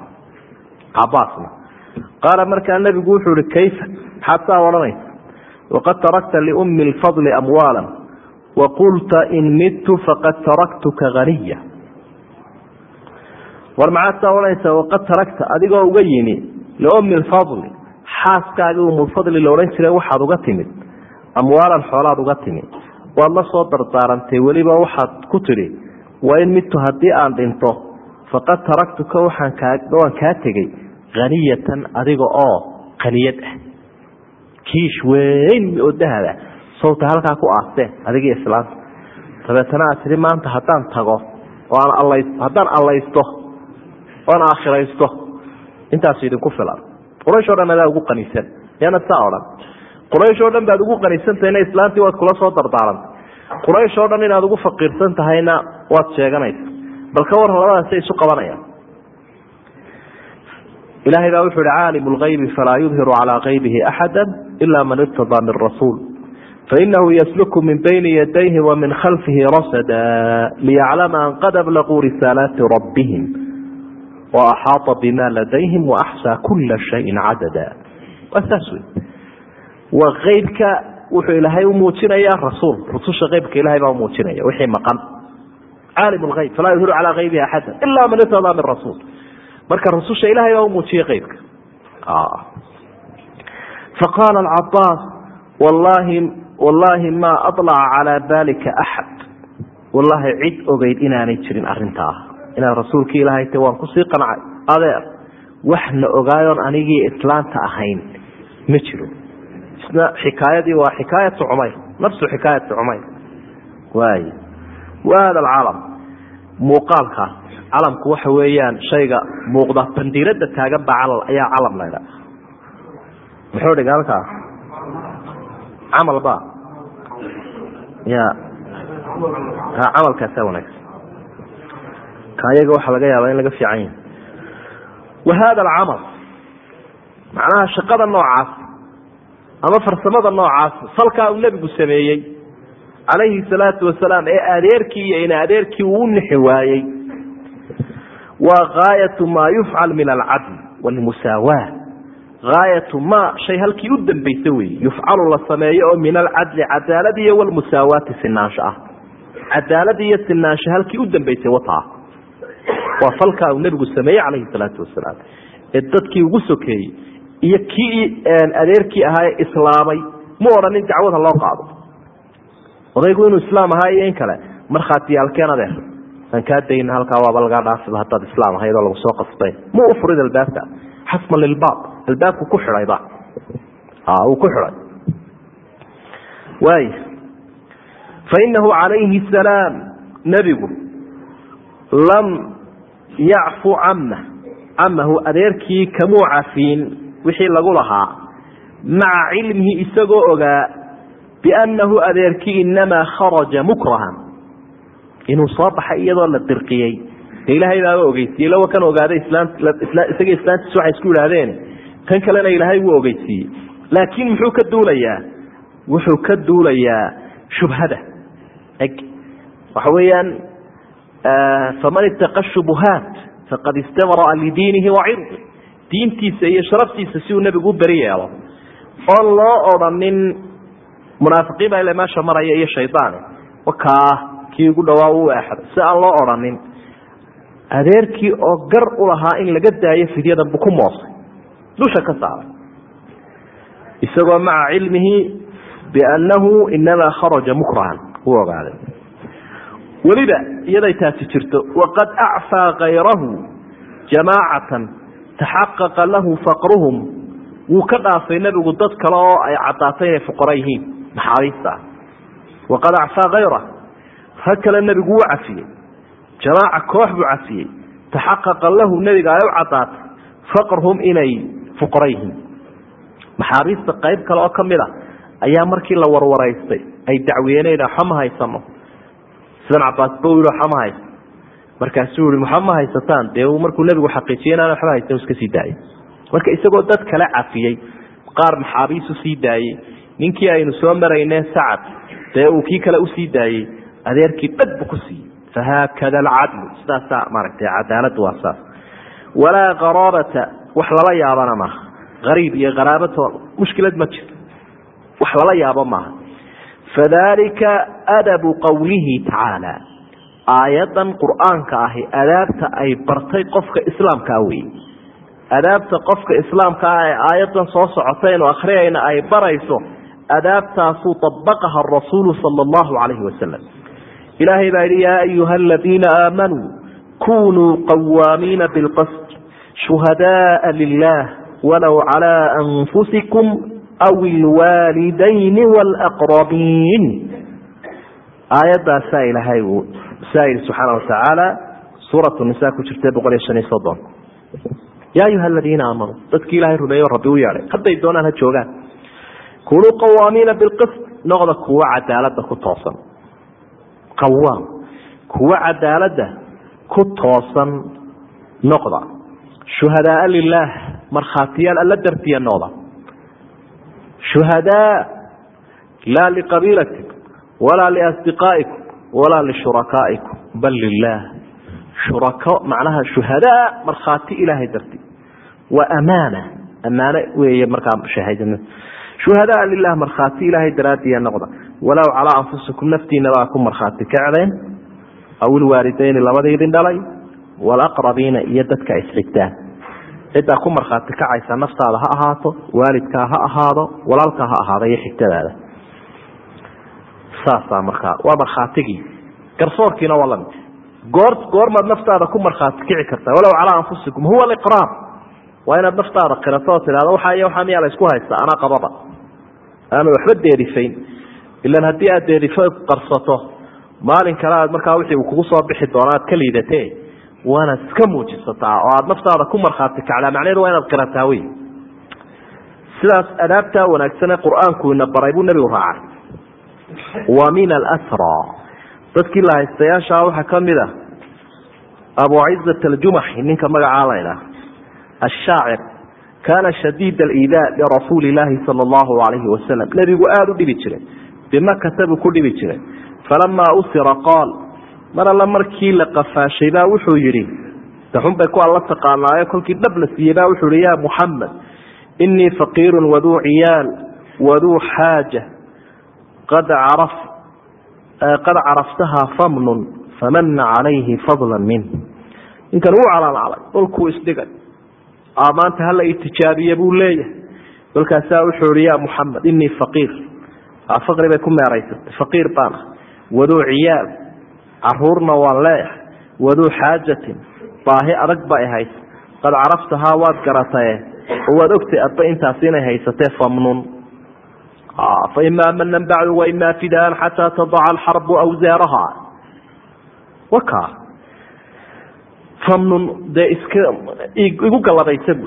Cabaasna qaala markaa nebigu wuxuu ihi kayfa? Maxaad saa odhanaysa waqad tarakta liummi lfadli amwaala waqulta in midtu faqad taraktuka haniya war maxaad saa odhanaysaa waqad tarakta adigoo uga yimi liummi lfadli xaaskaagii umulfadli la odhan jiray waxaad uga timid amwaalan xoolaad uga timid. Waad la soo dardaarantay weliba waxaad ku tidhi waa in midtu haddii aan dhinto faqad taraktuka waan kaa tegey haniyatan adiga oo qaniyad ah kiish weyn oo dahaba sawta halkaa ku aasteen adigii islaanta dabeetana aad tihi maanta haddaan tago haddaan allaysto oan aakhiraysto intaas idinku filan quraysh o dhan adaa ugu qanisan yaana saa odhan quraysh oo dhan baad ugu qanisantahyna islaantii waad kula soo dardaarantay quraysh oo dhan inaad ugu faqiirsan tahayna waad sheeganaysa bal ka warran isu qabanayaan ilahay baa wuxu uhi caalim lgaybi falaa yudhiru calaa kaybihi axada ila man irtadaa min rasuul. Fainahu yasluku min bayni yadayhi wa min khalfihi rasada liyaclama an qad ablaquu risaalaati rabbihim waaxaata bima ladayhim waaxsaa kula shayin cadada. Waa saas wey waa eybka wuxuu ilaahay u muujinayaa rasuul. Rususha eybka ilahay baa umuujinaya wixii maqan. Caalim lgayb falaa yudhiru calaa kaybihi axada ila man irtadaa min rasuul marka rususha ilahay baa umuujiyey qeybka faqaala alcabaas wallahi wallaahi maa alaca calaa dalika axad wallaahi cid ogeyd inaanay jirin arintaa inaad rasuulkii ilaahay ta waan ku sii qancay adeer waxna ogaayoon anigii islaanta ahayn ma jiro. Isna xikaayadii waa xikaayatu cumayr nafsu xikaayati cumayr waay wa hada alcalam muuqaalkaas calamku waxa weeyaan shayga muuqda bandiirada taagan baa cal ayaa calam laydha muxuu dhiga halkaa camal ba ya camalkaasa wanaagsan. Kaayaga waxaa laga yaabaa in laga fiican yahay. Wa hada alcamal macnaha shaqada noocaas ama farsamada noocaas salkaa uu nebigu sameeyey calayhi salaatu wasalaam ee adeerkii iyo in adeerkii uu u nixi waayey waa gaayatu maa yufcal min alcadl wlmusaawaa gaayatu ma shay halkii u dambaysa weeye yufcalu la sameeyo oo min alcadli cadaalad iyo walmusaawaati sinaansho ah. Cadaalad iyo sinaansho halkii u dambaysay wataa waa falkaa uu nebigu sameeyey calayhi salaatu wasalaam ee dadkii ugu sokeeyey iyo kii adeerkii ahaa ee islaamay mu odhanin dacwada loo qaado. Odaygu inuu islaam ahaa iyo in kale markhaatiyaalkeen adeer aan kaa dayna halkaa waaba lagaa dhaafiba haddaad islaam ahayd oo lagu soo qasbay mu u furid albaabka? Xasman lilbaab. Albaabku ku xidhayba uu ku xidhay waay. Fainahu calayhi salaam nebigu lam yacfu camma. Camahu adeerkii kamuu cafiin wixii lagu lahaa maca cilmihi isagoo ogaa biannahu adeerkii inamaa kharaja mukrahan inuu soo baxay iyadoo la dirqiyey. De ilaahay baaba ogeysiiyey lawa kan ogaaday isagii islaantiis waxay isku idhaahdeen kan kalena ilaahay wuu ogeysiiyey. Laakiin muxuu ka duulayaa? Wuxuu ka duulayaa shubhada. Waxa weeyaan faman itaqa shubuhaat faqad istabraa lidiinihi wacirdi diintiisa iyo sharaftiisa si uu nebigu u beri yeelo. Oon loo odhanin munaafiqiin baa ile meesha maraya iyo shaydaane wakaa kii ugu dhawaa u eexday si aan loo odhanin adeerkii oo gar u lahaa in laga daayo fidyadan buu ku moosay. Dusha ka saaray. Isagoo maca cilmihi biannahu inamaa kharaja mukrahan u ogaaday. Weliba iyaday taasi jirto waqad acfaa kayrahu jamaacatan taxaqaqa lahu faqruhum. Wuu ka dhaafay nebigu dad kale oo ay caddaatay inay fuqara yihiin. Maxaabiista waqad acfaa kayrah rag kale nebigu wuu cafiyey? Jamaaca koox buu cafiyey. Taxaqaqa lahu nebiga ay u caddaatay faqruhum inay fuqara yihiin maxaabiista qayb kale oo ka mid a ayaa markii la warwaraystay ay dacwiyeeneen waxa ma haysano sidan cabaas ba yii waxa ma haysa markaasuu yihi waxa ma haysataan? Dee markuu nebigu xaqiijiyey inaan waxba haysan iska sii daayay marka isagoo dad kale cafiyey qaar maxaabiisu sii daayey. Ninkii aynu soo marayne sacad dee uu kii kale u sii daayey adeerkii dhag bu ku siiyey. Fahaakada alcadlu. Sidaasaa maaragtay cadaaladu waa saas. Walaa qaraabata wax lala yaabana maaha. Ariib iyo qaraabato mushkilad ma jirto. Wax lala yaabo maaha. Fadalika adabu qowlihi tacaala. Aayadan qur'aanka ahi adaabta ay bartay qofka islaamkaa wey adaabta qofka islaamkaa ee aayadan soo socotaynu akhriyayna ay barayso adaabtaasuu abaqaha rasuulu sala allahu calayhi wasalam ilaahay baa yihi yaa ayuha aladiina aamanuu kunuu qawaamiina bilqasd shuhadaaa lilah walow calaa anfusikum aw ilwaalidayni waalaqrabiin aayaddaasaa ilaahay uu saa yihi subxaana watacaala suuratu nisa ku jirta boqol iyo shan iyo soddon yaa ayuha aladiina aamanuu dadkii ilaahay rumeeyo rabbi u yeedhay hadday doonaan ha joogaan kunuu qawaamiina bilqist noqda kuwa cadaalada ku toosan qawaam kuwa cadaalada ku toosan noqda. Shuhadaaa lilaah markhaatiyaal alla dartiya noqda shuhadaa laa liqabiilatikum walaa liasdiqaa'ikum walaa lishurakaa'ikum bal lilah shurako macnaha shuhadaa markhaati ilaahay darti. Waa amaana amaano weeye markaa shahaadana shuhadaa lilah markhaati ilaahay daraadiya noqda walow calaa anfusikum naftiinabaa ku markhaati kacdeen aw ilwaalidayni labadii idin dhalay walaqrabiina iyo dadka isxigtaan ciddaa ku markhaati kacaysa naftaada ha ahaato waalidkaa ha ahaado walaalkaa ha ahaado iyo xigtadaada. Saasaa markaa waa markhaatigii garsoorkiina waa la mid goor goormaad naftaada ku markhaati kici kartaa. Walow calaa anfusikum huwa aliqraar waa inaad naftaada qirato oo tidhahdo waxaa iyo waxaa miyaa la isku anaa qababa. Aana waxba deerifayn ilan haddii aad deerifo qarsato maalin kale aad markaa wixii uu kugu soo bixi doono aad ka liidate waanaad iska muujisataa oo aad naftaada ku markhaati kacdaa. Macnaheedu waa inaad qirataa wey sidaas adaabtaa wanaagsanee qur'aanku ina baray buu nebigu raacay. Wa min alasra dadkii la haystayaashaa waxaa ka mid a abu cizat aljumaxi ninka magacaa laydhaah ashaacir kaana shadiid aliidaa lirasuuli illaahi sala allahu alayhi wasalam nebigu aada u dhibi jiray bimakata buu ku dhibi jiray. Falamaa usira qaal mar alla markii la qafaashay baa wuxuu yidhi daxun bay ku alla taqaanaayo kolkii dhab la siiyey baa wuxuu yihi ya muxamed inii faqiirun waduu ciyaal waduu xaaja qad caraf qad caraftahaa famnun famana calayhi fadla min. Ninkan wuu calaalcalay dhulkuu isdhigay. Maanta hala itijaabiye buu leeyahay. Kolkaasaa wuxuu ihi ya muxamed inii faqiir faqri bay ku meeraysatay faqiir baan. Ah waduu ciyaal. Caruurna waan leeyahay waduu xaajatin. Baahi adag ba ahayd qad caraftahaa waad garatae oo waad ogtay adba intaas inay haysatee famnun. Faimaa manan bacdu waimaa fidaan xataa tadaca alxarbu awsaaraha waka. Famnun dee iska igu galladaysa bu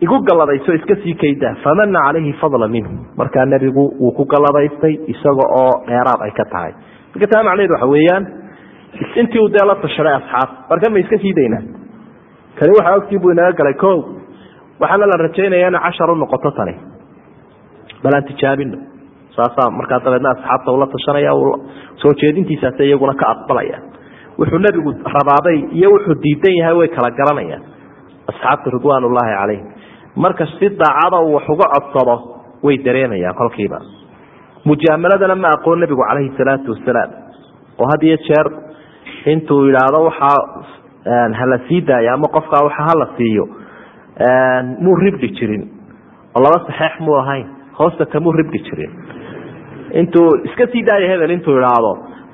igu galladayso iska sii kaydaa famana calayhi fadla minhu. Markaa nebigu wuu ku galladaystay isaga oo dheeraad ay ka tahay. Marka taa macnaheed waxa weeyaan intii uu dee la tashaday asxaab marka ma iska sii daynaa. Kani waxaa ogtii buu inaga galay ko waxaana la rajaynaya ina cashar u noqoto tani. Bal tijaabino saasaa markaa dabeedna asxaabta ula tashanaya soo jeedintiisaas iyaguna ka aqbalaya. Wuxuu nebigu rabaabay iyo wuxuu diidan yahay way kala garanayaan. Asxaabta ridwaan ullaahi marka si daacada uu wax uga codsado way dareemayaan kolkiiba. Mujaamaladana ma aqoon nebigu calayhi salaatu wasalaam. Oo had iyo jeer intuu yidhaahdo waxaa hala sii daayo ama qofkaa waxa hala siiyo muu ribdhi jirin. Oo laba saxeex muu ahayn hoosta kamuu ribdhi jirin. Intuu iska sii daaya hebel intuu idhaahdo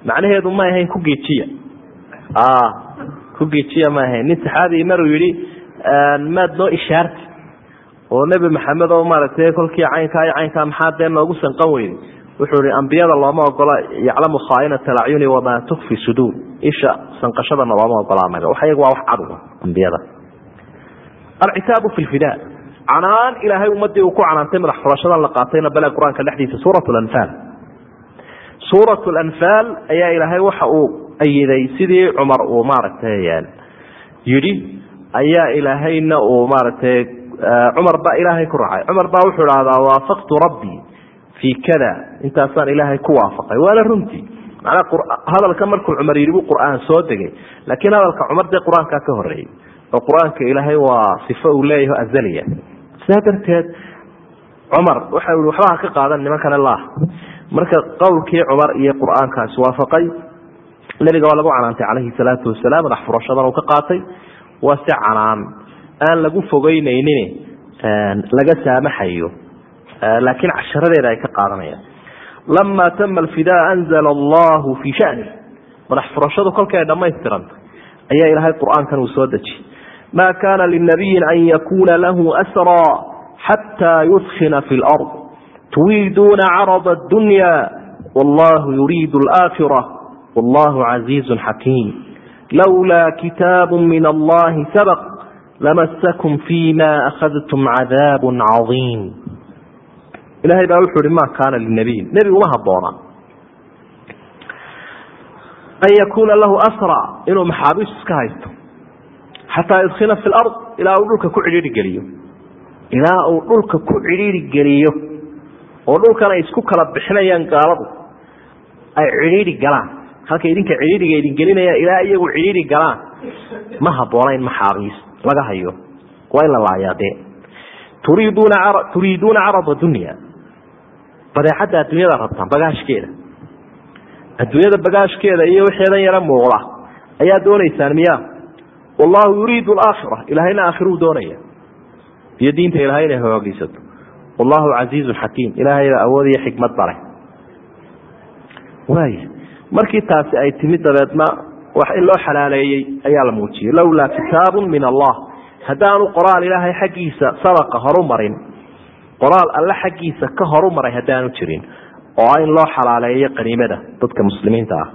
macnaheedu ma ahayn ku geejiya ku geejiya ma ahayn. Nin saxaabii maruu yihi maad noo ishaarti oo nebi maxamed oo maaragtay kolkii caynkaa iyo caynkaa maxaa dee noogu sanqan weyday wuxuu ihi ambiyada looma ogola yaclamu khaainata acyuni wamaa tukfi suduur. Isha sanqashadana looma ogola anaga wax iyaga waa wax cadga ambiyada. Alcitaabu fi lfidaa canaan ilaahay ummadii uu ku canaantay madax furashadan la qaatayna bale qur'aanka dhexdiisa suurat lanfaal suurat lanfaal ayaa ilaahay waxa uu ayiday sidii cumar uu maaragtay yidhi ayaa ilaahayna uu maaragtay cumar baa ilaahay ku raacay cumar baa wuxuu dhahdaa waafaqtu rabbii fii kada intaasaan ilaahay ku waafaqay waana runtii macnaa hadalka markuu cumar yidhi buu qur'aan soo degay laakiin hadalka cumar dee qur'aankaa ka horeeyey oo qur'aanka ilaahay waa sifo uu leeyaho azaliya sidaa darteed cumar waxa i waxba ha ka qaadan nimankane laah marka qowlkii cumar iyo qur'aankaasi waafaqay nebiga waa lagu canaantay calayhi salaatu wasalaam madax furashadan uu ka qaatay waa si canaan aan lagu fogeynaynin laga saamaxayo laakiin casharadeeda ay ka qaadanayaan. Lama tama alfidaa anzala allahu fii shani. Madax furashadu kolkii ay dhammaystirantay ayaa ilaahay qur'aankan uu soo dejiyey ma kana linabiyin an yakuna lahu asraa xataa yudkina fi lard turiiduuna carada addunya wallahu yuriidu alaakhira wallahu casiizu xakiim. Lowlaa kitaabu min allahi sabq lamasakum fima akhadtum cadaab cadiim ilahay baa wuxuu ihi ma kaana linabiyin nebi uma haboona an yakuuna lahu asra inuu maxaabiis iska haysto xataa yudkina fi lard ilaa uu dhulka ku cidhiiri geliyo ilaa uu dhulka ku cidhiiri geliyo oo dhulkan ay isku kala bixinayaan gaaladu ay cidhiiri galaan halka idinka cidhiiriga idin gelinayaan ilaa iyagu cidhiiri galaan ma haboona in maxaabiis laga hayo waa in la laayaa dee turiiduuna turiiduuna carada dunya. Badeecadda adduunyada rabtaan bagaashkeeda. Adduunyada bagaashkeeda iyo wixeedan yara muuqda ayaa doonaysaan miya. Wallahu yuriidu alaakhira ilahayna aakhiruu doonaya. Iyo diinta ilahay inay hoogeysato wallahu casiizun xakiim ilaahayba awood iyo xikmad bare waay markii taasi ay timid dabeedna wax in loo xalaaleeyey ayaa la muujiyey. Lowlaa kitaabun min allah. Haddaanu qoraal ilaahay xaggiisa sabaqa horu marin qoraal alle xaggiisa ka horu maray haddaanu jirin oo in loo xalaaleeyo qaniimada dadka muslimiinta ah.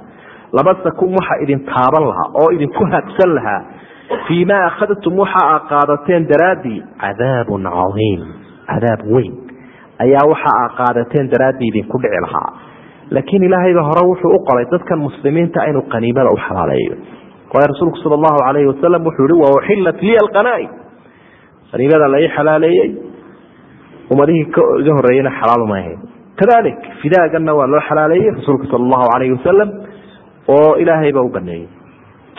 Labasakum waxa idin taaban lahaa oo idinku habsan lahaa fii ma akhadtum waxa a qaadateen daraaddii cadaabun cadiim. Cadaab weyn. Ayaa waxa a qaadateen daraaddii idinku dhici lahaa laakiin ilaahayba hore wuxuu u qoray dadkan muslimiinta inuu qaniimada u xalaaleeyo. Waayo rasuulku sala allahu calayhi wasalam wuxuu yihi wa uxillat liya alqanaaim. Qaniimada la ii xalaaleeyey ummadihii iga horreeyeyna xalaaluma ahayn. Kadalik fidaaganna waa loo xalaaleeyey rasuulka sala allahu calayhi wasalam oo ilaahayba u baneeyey.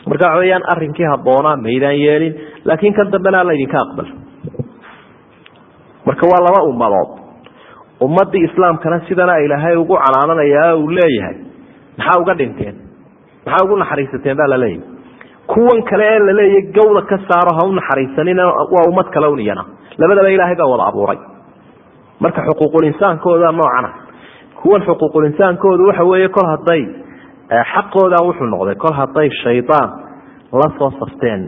Marka waxa weyaan arrinkii habboonaa maydaan yeelin laakiin kan dambena alla idinka aqbal. Marka waa laba ummadood ummadii islaamkana sidana ilaahay ugu canaananaya uu leeyahay. Maxaa uga dhinteen? Maxaa ugu naxariisateen baa laleeyahy kuwan kale ee laleeya gawda ka saaro ha u naxariisanina waa ummad kale un labadaba ilaahay baa wada abuuray. Marka xuquuqul insaankooda noocana. Kuwan xuquuqul insaankoodu waxa weeye kol hadday xaqooda wuxuu noqday. Kol hadday shaydaan la soo safteen.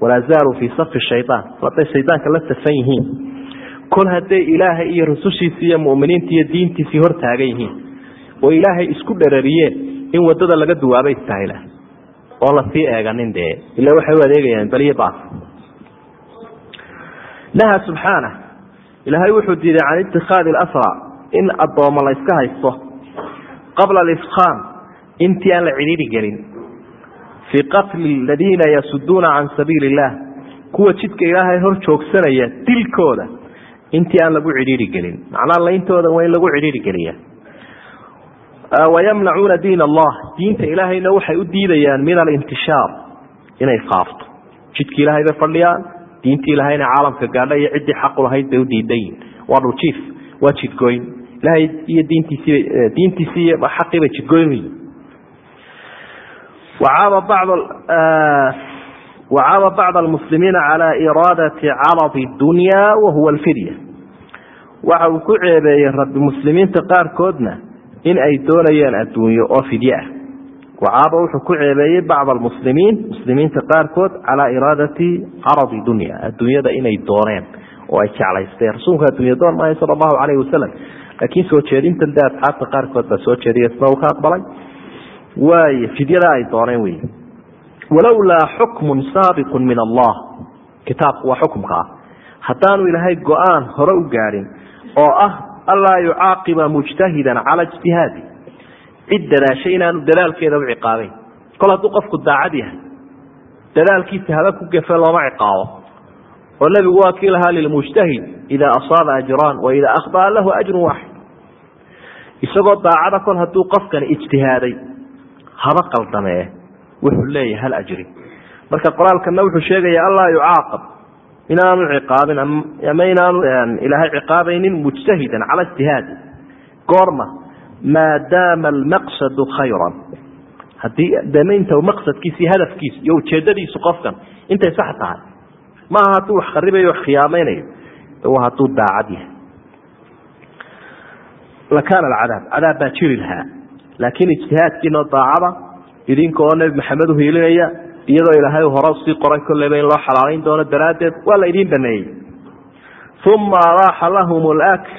Walaa zaaluu fii safi shaydaan kol hadday shaydaanka la safan yihiin kol hadday ilaahay iyo rusushiisii iyo muminiinta iyo diintiisii hor taagan yihiin oo ilaahay isku dherariyeen in waddada laga duwaaba istahila oon la sii eeganin dee. Ila waxay u adeegayaan baliyo baas. Naha subxaana ilaahay wuxuu diiday can itikaadi asra in addooma la yska haysto qabla alifqaam intii aan la cidhiiri gelin. Fii qatli aladiina yasuduuna can sabiili illah kuwa jidka ilaahay hor joogsanaya dilkooda intii aan lagu cidhiiri gelin. Macnaa layntooda waa in lagu cidhiiri geliya. Wayamnacuuna diin allah. Diinta ilaahayna waxay u diidayaan min alintishaar inay faafto jidki ilaahay bay fadhiyaan diintii ilahayna caalamka gaadha iyo ciddii xaqu lahayd bay u diidayiin waa dhuljiif waa jidgoyn ilahay iyo diintiisii diintiisii iyo xaqii bay jidgoyn yihiin wacaaba bacd wacaaba bacd almuslimiina calaa iraadati caradi dunya wahuwa alfidya waxa uu ku ceebeeyey rabbi muslimiinta qaarkoodna in ay doonayaan adduunyo oo fidye ah wacaaba wuxuu ku ceebeeyey bacd almuslimiin muslimiinta qaarkood calaa iraadati caradi dunya adduunyada inay dooneen oo ay jeclaysteen rasuulku adduunya doon maayo sala allahu calayhi wasalam laakiin soo jeedintan de asxaabta qaarkood baa soo jeediya isna uu ka aqbalay waay fidyada walowlaa xukmun saabiqun min allah kitaabku waa xukumka ah haddaanu ilaahay go'aan hore u gaadhin oo ah anlaa yucaaqiba mujtahidan cala ijtihaadi cid dadaashay inaanu dadaalkeeda u ciqaabeyn kol hadduu qofku daacad yahay dadaalkiisa haba ku gefe looma ciqaabo oo nebigu waa kii lahaa lilmujtahid idaa asaaba ajraan wa idaa akhdaa lahu ajrun waaxid isagoo daacada kol hadduu qofkani ijtihaaday haba qaldamee wuxuu leeyahay hal ajri. Marka qoraalkana wuxuu sheegaya anlaa yucaaqab inaanu ciqaabin ama inaanu ilaahay ciqaabaynin mujtahidan cala ijtihaadi. Goorma maadaama almaqsadu khayran. Haddii damaynta maqsadkiisa iyo hadafkiisa iyo ujeedadiisu qofkan intay sax tahay maaha hadduu wax kharibayo wax khiyaamaynayo waa hadduu daacad yahay. Lakaana alcadaab cadaab baa jiri lahaa. Laakiin ijtihaadkiinoo daacada idinka oo nebi maxamed uhiilinaya iyadoo ilaahay hore u sii qoray kolleyba loo xalaalayn doono daraaddeed waa la idiin baneeyey. Uma abaaxa lahum lakl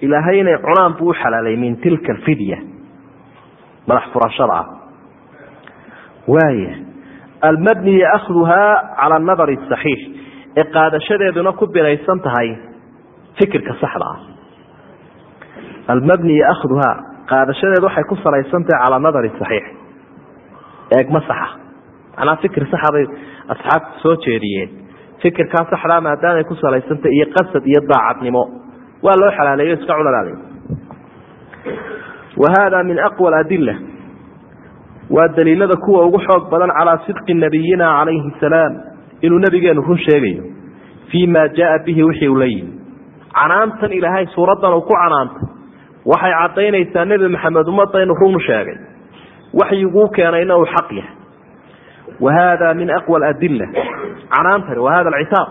ilaahay cunaan buu u min tilka alfidya madax furashada ah. Waaya almabni yaakduhaa cala anadari saxiix ee qaadashadeeduna ku binaysan tahay fikirka saxda ah. Almabni yaakduhaa qaadashadeedu waxay ku salaysan tahay cala nadari saxiix eegma saxa. Macnaa fikir saxa bay asxaabta soo jeediyeen. Fikirkaa saxdaa maadaamay ku salaysantah iyo qasad iyo daacadnimo. Waa loo xalaaleeyo iska cunalaale wa hada min aqwa aladila waa daliilada kuwa ugu xoog badan calaa sidqi nabiyina calayhi salaam. Inuu nabigeenu run sheegayo. Fii ma jaaa bihi wixii uu la yimi canaantan ilaahay suuraddan uu ku canaantay. Waxay caddaynaysaa nebi maxamed ummadda inuu run sheegay waxyiguu keenayna uu xaq yahay. Wa hada min aqwa aladila canaantani wa hada alcitaaq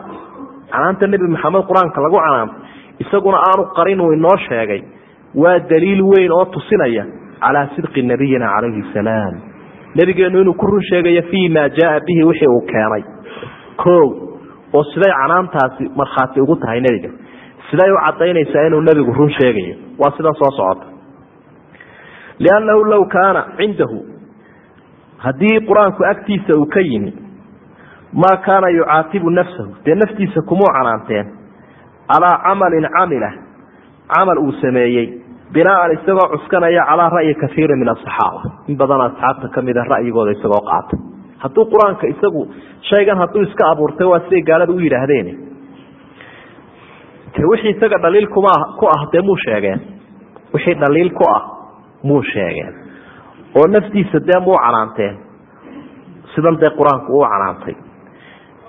canaanta nebi maxamed qur'aanka lagu canaantay isaguna aanu qarin uu inoo sheegay waa daliil weyn oo tusinaya calaa sidqi nabiyina calayhi salaam. Nebigeenu inuu ku run sheegayo fii ma jaaa bihi wixii uu keenay. O oo siday canaantaasi markhaati ugu tahay nebiga. Siday u cadaynaysaa inuu nebigu run sheegayo. Waa sida soo socota liannahu low kaana cindahu haddii qur'aanku agtiisa uu ka yimi maa kaana yucaatibu nafsahu dee naftiisa kumuu canaanteen calaa camalin camila camal uu sameeyey binaan isagoo cuskanaya calaa ra'yi kaiiri min asaxaaba in badan asxaabta kamida ra'yigooda isagoo qaata hadduu qur'aanka isagu shaygan hadduu iska abuurtay waa siday gaalada u yidhaahdeen wixii isaga dhaliil ku ah dee muu sheegeen wixii dhaliil ku ah muu sheegeen. Oo naftiisa dee muu canaanteen sidan dee qur'aanku uu canaantay.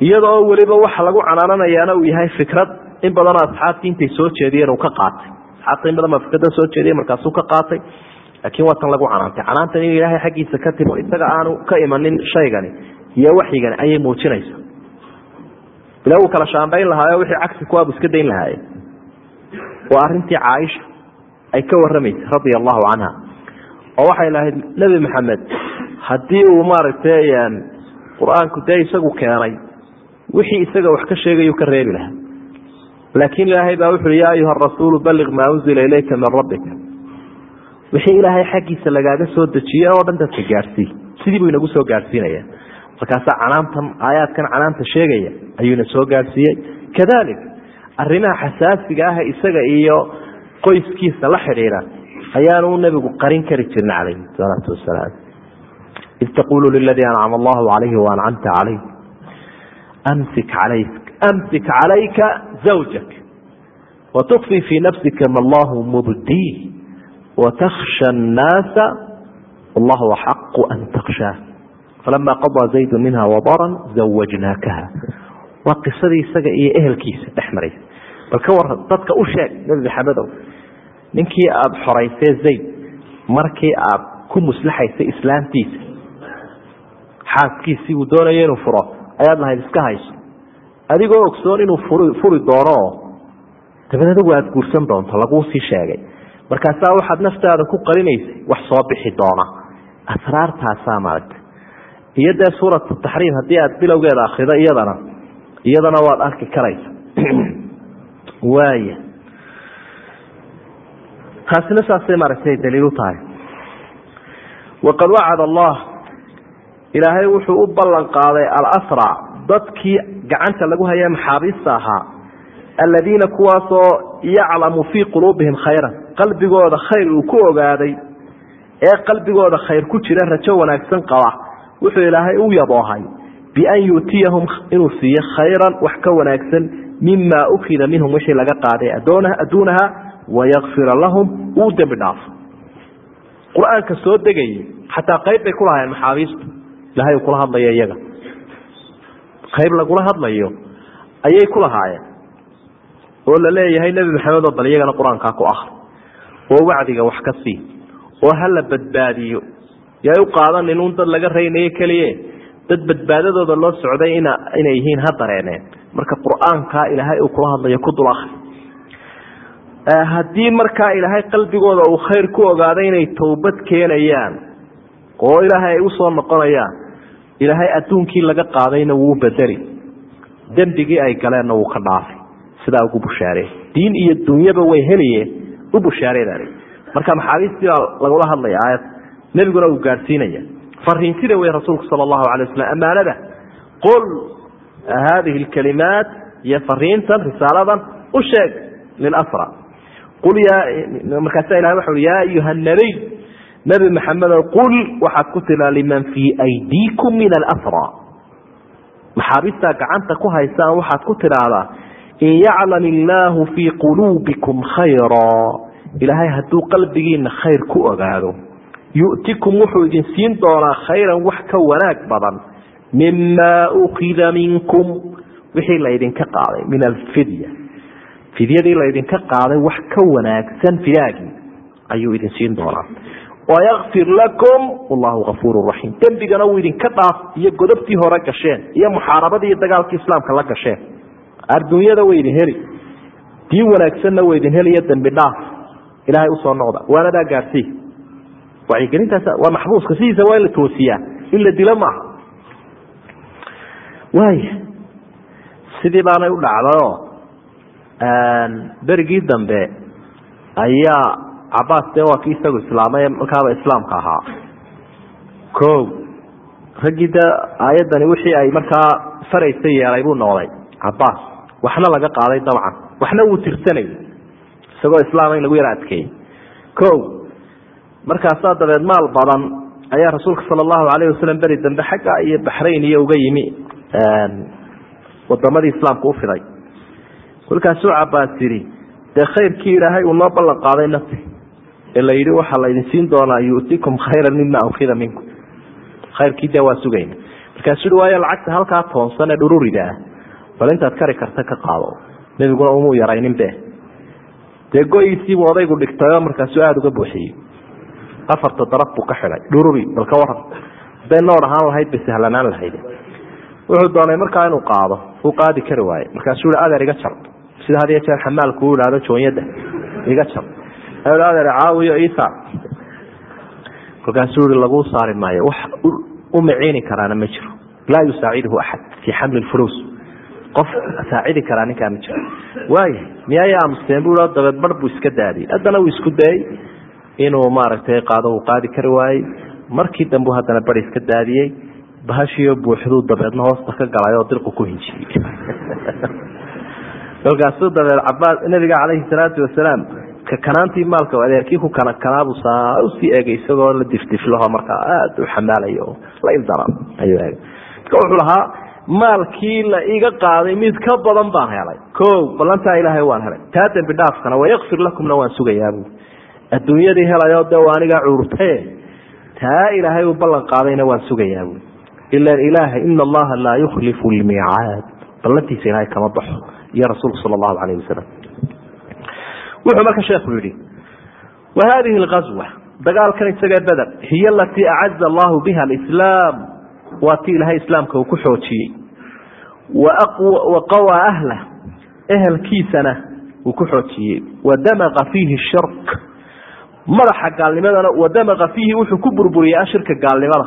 Iyada oo weliba waxa lagu canaananayaana uu yahay fikrad in badanoo asxaabtii intay soo jeediyeen uu ka qaatay. Asxaabta in badan baa fikrada soo jeediyey markaasuu ka qaatay. Laakiin waa lagu canaantay. Canaantan in ilaahay xaggiisa ka timo isaga aanu ka imanin shaygani iyo waxyigan ayay muujinaysa ila uu kala shaambayn lahaayo wixii cagsi kuwaabu iska dayn lahaaye waa arintii caaisha ay ka waramaysay radia allahu canha oo waxay lahayd nebi maxamed haddii uu maaragtay qur'aanku dee isagu keenay wixii isaga wax ka sheegayu ka reebi lahaa. Laakiin ilaahay baa wuxuui yaa ayuha rasuulu balliq maa unzila ilayka min rabbika. Wixii ilaahay xaggiisa lagaaga soo dejiye oo dhan dadka gaadhsii sidii buu inagu soo gaadhsiinaya markaasaa canaantan aayaadkan canaanta sheegaya ayuuna soo gaadhsiiyey kadalik arrimaha xasaasiga ah isaga iyo qoyskiisa la xidhiidha ayaanu nebigu qarin kari jirna calayhi salaatu wasalaam id taqulu liladii ancama allahu calayhi waancamta calayh amsik alayk amsik calayka zawjak. Watukfi fii nafsika ma allahu mubdiih watakhsha annaasa wallahu axaqu an takhshaa falama qadaa zaydu minha wadaran zawajnaakaha waa qisadii isaga iyo ehelkiisa dhex maraysa bal ka waran dadka u nebi maxamedow ninkii aada xoraysee zayd markii aada ku muslaxaysay islaamtiisa xaaskiisii uu doonaya inuu furo ayaad lahayd iska hayso. Adigoo ogsoon inuu furi furi doono adigu aada guursan doonto laguu sii sheegay. Markaasaa waxaad naftaada ku qarinaysay wax soo bixi doona. Asraartaasaa maaragta iyo dee suuratu taxriim haddii aada bilowgeeda akrido iyadana iyadana waad arki karaysa waaya taasina saasay maaragtay daliil u tahay. Waqad wacad allah ilaahay wuxuu u ballan qaaday alasra dadkii gacanta lagu haya maxaabiista ahaa aladiina kuwaasoo yaclamu fii quluubihim khayran qalbigooda khayr uu ku ogaaday ee qalbigooda khayr ku jira rajo wanaagsan qaba wuxuu ilaahay u yaboohay bian yu'tiyahum inuu siiyo khayran wax ka wanaagsan mima ukida minhum wixii laga qaaday adduunaha wayakfira lahum uu dembi dhaafo qur'aanka soo degayay xataa qayb bay ku lahaayeen maxaabiistu ilahay uu kula hadlayo iyaga. qayb lagula hadlayo ayay ku lahaayeen. oo la leeyahay nebi maxamed oo bal iyagana qur'aankaa ku akri oo wacdiga wax ka sii. oo hala badbaadiyo. yay u qaadanin un dad laga raynayo keliye. dad badbaadadooda loo socday in inay yihiin ha dareeneen. marka qur'aankaa ilaahay uu kula hadlayo ku dul akri haddii markaa ilaahay qalbigooda uu khayr ku ogaaday inay towbad keenayaan oo ilaahay ay u soo noqonayaan ilaahay adduunkii laga qaadayna wuu bedeli. Dembigii ay galeenna wuu ka dhaafay. Sidaa ugu bushaaree diin iyo dunyaba way heliyeen u bushaareedan marka maxaabiistii baa lagula hadlaya aayad. Nebiguna uu gaadhsiinaya. Fariintida wey rasuulku sala allahu alay waslm ammaanada. Qul haadihi lkalimaat iyo fariintan risaaladan u sheeg lilasra markaasa ilahay waxa ui yaa ayuha nabiy nebi maxamedow qul waxaad ku tiraa liman fii aydiikum min alasra maxaabiistaa gacanta ku haysaan waxaad ku tidhaahdaa in yaclam illaahu fii quluubikum khayra. Ilaahay hadduu qalbigiina khayr ku ogaado. Yu'tikum wuxuu idin siin doonaa khayran wax ka wanaag badan. Mima ukida minkum wixii laydinka qaaday min alfidya fidyadii laydinka qaaday wax ka wanaagsan fidaagii ayuu idin siin doonaa. Wayakfir lakum wallahu afuur raxiim dembigana uu idinka dhaaf iyo godobtii hore gasheen iyo muxaarabadii iyo dagaalkii islaamka la gasheen. Adduunyada way idin heli diin wanaagsanna way idin heliyo dembi dhaaf. Ilaahay u soo noqda waanadaa gaadhsii wacyigelintaas waa maxbuuska sidiisa waa in la toosiyaa in la dilo maaha. Waaya sidii baanay u dhacdayo berigii dambe ayaa cabaas dee waa kii isagu islaamay markaaba islaamka ahaa. Ko raggii aayaddani wixii ay markaa faraysa yeelay buu noqday cabaas waxna laga qaaday dabcan waxna wuu tirsanay isagoo islaama in lagu yara adkeeyey ko markaasaa dabeed maal badan ayaa rasuulka sala allahu calayh wasalam beri dambe xagga iyo baxrayn iyo uga yimi wadamadii islaamka u fiday kolkaasuu cabaas yidhi dee khayrkii ilaahay uu noo ballan qaaday nafti ee la waxaa laydin siin doonaa yu'tikum khayran mima ukida minkum. Khayrkii dee waa sugayna. Markaasuu yihi waayo lacagta halkaa toonsan ee dhururida ah bal intaad kari karta ka qaado. Nebiguna umuu yaraynin be dee go-iisiibuu odaygu dhigtayoo markaasuu aada uga buuxiyey. Afarta daraf buu ka xidhay. Dhururi bal ka waran haday noor ahaan lahayd bay sahlanaan lahayd. Wuxuu doonay markaa inuu qaado uu qaadi kari waaye. Markaasuu i adeer iga jar sida had iyo jeer xamaalku u ihahdo joonyada iga jar adeer caawiyo isa kolkaasuu i laguu saari maayo wax u maciini karaana ma jiro. Laa yusaaciduhu axad fii xamli fuluus qof saacidi karaa ninkaa ma jiro. Waaya miyay aamusteen bu dabeed bar buu iska daadiyey. Haddana uu isku dayey. Inuu maaragtay qaado uu qaadi kari waayey. Markii dambu haddana bar iska daadiyey. Bahashiyo buuxduu dabeedna hoosta ka galay oo dirqu ku hinjiyey kolkaasuu dabeed cabaas nabiga calayhi salaatu wasalaam kakanaantii maalka adeerkii ku kanakanaabuu saa u sii eegay isagoo la difdiflaho markaa aada u xamaalayo oo la ildaran ayuu eegay. Marka wuxuu lahaa maalkii la iga qaaday mid ka badan baan helay. O ballantaa ilaahay waan helay. Taa dembi wayakfir lakumna waan sugayaabu adduunyadii helayo de anigaa cuurtae taa ilaahay uu ballan qaadayna waan sugayaabu ilan ilaaha ina allaha laa yukhlifu lmiicaad ballantiisa ilaahay kama baxo iyo rasuulku sala allahu calayh wasalam wuxuu marka sheekhu yihi wa hadihi alghazwa dagaalkan isagee beder hiy alatii acaza allahu biha alislaam waa ti ilaahay islaamka uu ku xoojiyey wa qawaa ahlah ehelkiisana uu ku xoojiyey wadamaqa fiihi shirk madaxa gaalnimadana wadamaqa fiihi wuxuu ku burburiyey ashirka gaalnimada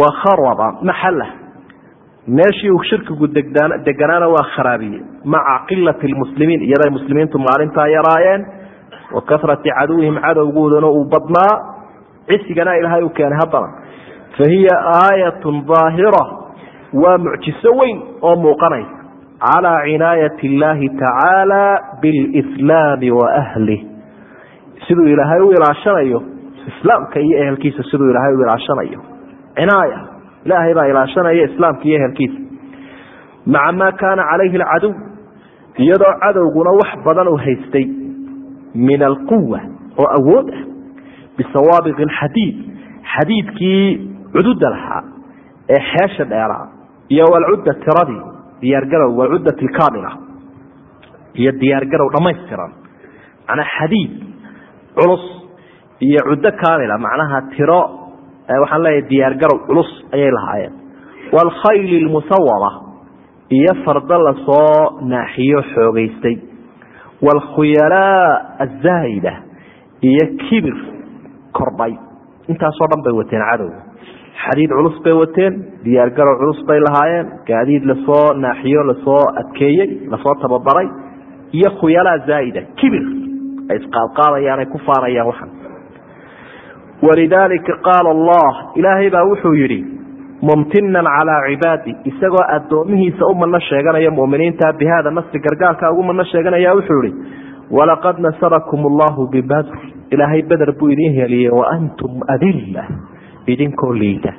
wa kharaba maxala meeshii uu shirkigu deganaana waa kharaabiyey maca qilati lmuslimiin iyaday muslimiintu maalintaa yaraayeen wa kasrati caduwihim cadowgoodana uu badnaa. Cisigana ilaahay u keenay haddana fa hiya aayatun daahira waa mucjiso weyn oo muuqanaysa calaa cinaayati illaahi tacaala bilslaami wa ahlih siduu ilaahay u ilaashanayo islaamka iyo ehelkiisa siduu ilaahay u ilaashanayo. Cinaaya ilaahay baa ilaashanaya islaamka iyo ehelkiisa. Maca maa kaana calayhi alcaduw iyadoo cadowguna wax badan uu haystay min alquwa oo awood ah bisawaabiq alxadiid xadiidkii cududa lahaa ee xeesha dheeraa iyo walcudda tiradii diyaargarow walcuddat alkaamila iyo diyaargarow dhammaystiran. Macnaa xadiid culus iyo cuddo kaamila macnaha tiro waxaan leeyahay diyaargarow culus ayay lahaayeen. Waalkhayli lmusawama iyo fardo la soo naaxiyo xoogeystay waalkhuyalaa azaa'ida iyo kibir kordhay intaasoo dhan bay wateen cadowga. Xadiid culus bay wateen diyaargarow culus bay lahaayeen. Gaadiid la soo naaxiyo la soo adkeeyey la soo tababaray. Iyo khuyalaa zaa'ida kibir. Ay isqaadqaadayaan ay ku faanayaan waxan walidaalika qaala allah ilaahay baa wuxuu yidhi mumtinan calaa cibaadi isagoo addoomihiisa u mano sheeganaya muminiinta bi hada nasri gargaarka ugu mano sheeganaya wuxuu yihi walaqad nasarakum allahu bibadr ilaahay beder buu idin heliyey waantum adilla idinkoo liida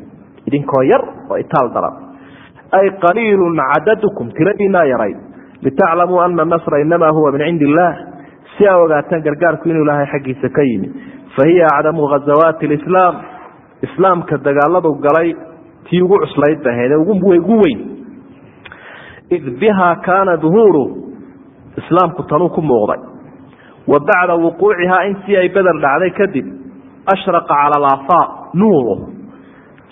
idinkoo yar oo itaal daran ay qaliilun cadadukum tiradiinaa yaray litaclamuu ana nasra inamaa huwa min cindi illaah si aa ogaataan gargaarku inuu ilaahay xaggiisa ka yimi fahiya acdamu ghazawaati lislaam islaamka dagaaladu galay tii ugu cuslayd ba ahayd ugu weyn id bihaa kaana duhuuru islaamku tanuu ku muuqday wa bacda wuquucihaa intii ay beder dhacday kadib ashraqa cala alaafaaq nuuru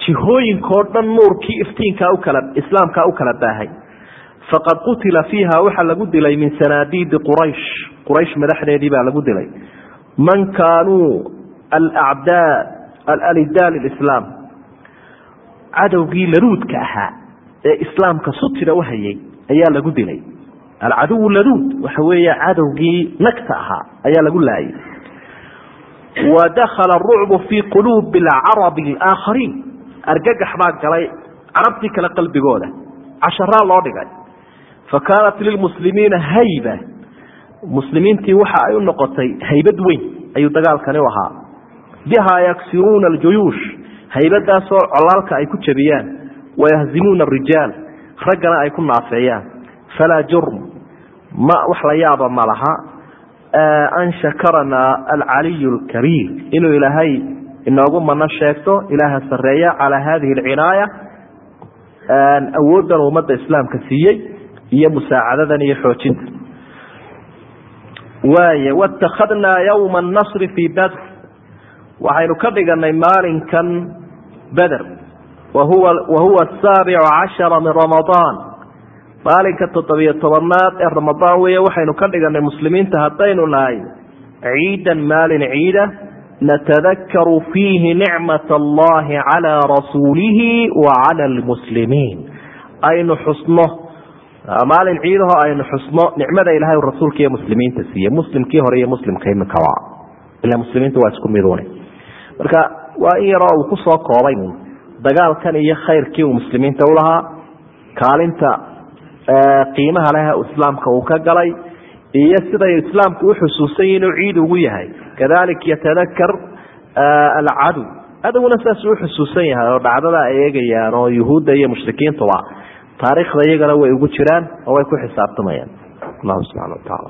jihooyinkao dhan nuurkii iftiinkaa u kala islaamkaa u kala baahay faqad qutila fiiha waxaa lagu dilay min sanaadiidi quraysh quraysh madaxdeedii baa lagu dilay man kaanuu alalidaa lislaam cadowgii laduudka ahaa ee islaamka sutira u hayay ayaa lagu dilay alcaduw laduud waxa weeye cadowgii nagta ahaa ayaa lagu laayay wa dakhala arucbu fii quluubi alcarabi alaakhariin argagax baa galay carabtii kale qalbigooda casharaa loo dhigay fa kaanat lilmuslimiina hayba muslimiintii waxa ay u noqotay haybad weyn ayuu dagaalkani u ahaa. Bihaa yaksiruuna aljuyuush haybadaasoo colaalka ay ku jabiyaan wayahzimuuna arijaal raggana ay ku naafeeyaan. Falaa jurm ma wax la yaaba ma laha an shakarana alcaliy alkariim inuu ilaahay inoogu mano sheegto ilaaha sareeya calaa hadihi alcinaaya awooddan ummadda islaamka siiyey iyo musaacadadan iyo xoojinta waay watakadnaa yowma nasri fii badr. Waxaynu ka dhiganay maalinkan beder wahuwa asaabicu cashara min ramadaan. Maalinka toddobiyo tobanaad ee ramadaan weeye waxaynu ka dhiganay muslimiinta haddaynu nahay ciidan maalin ciida natadakaru fiihi nicmat allahi calaa rasuulihi wa cala almuslimiin. Aynu xusno maalin ciidaho aynu xusno nicmada ilahay rasuulka iyo muslimiinta siiye muslimkii hore iyo muslimka imikaba ila muslimiinta waa isku midune marka waa in yaroo uu ku soo koobay dagaalkan iyo khayrkii uu muslimiinta ulahaa kaalinta qiimaha leh islaamka uu ka galay iyo siday islaamku uxusuusan yihiin inuu ciid ugu yahay. Kadalik yatadakar alcadow cadowna saasuu uxusuusan yahay oo dhacdada ay eegayaan oo yuhuudda iyo mushrikiintuba taariikhda iyagana way ugu jiraan oo way ku xisaabtamayaan. Allahu subxana wa tacaala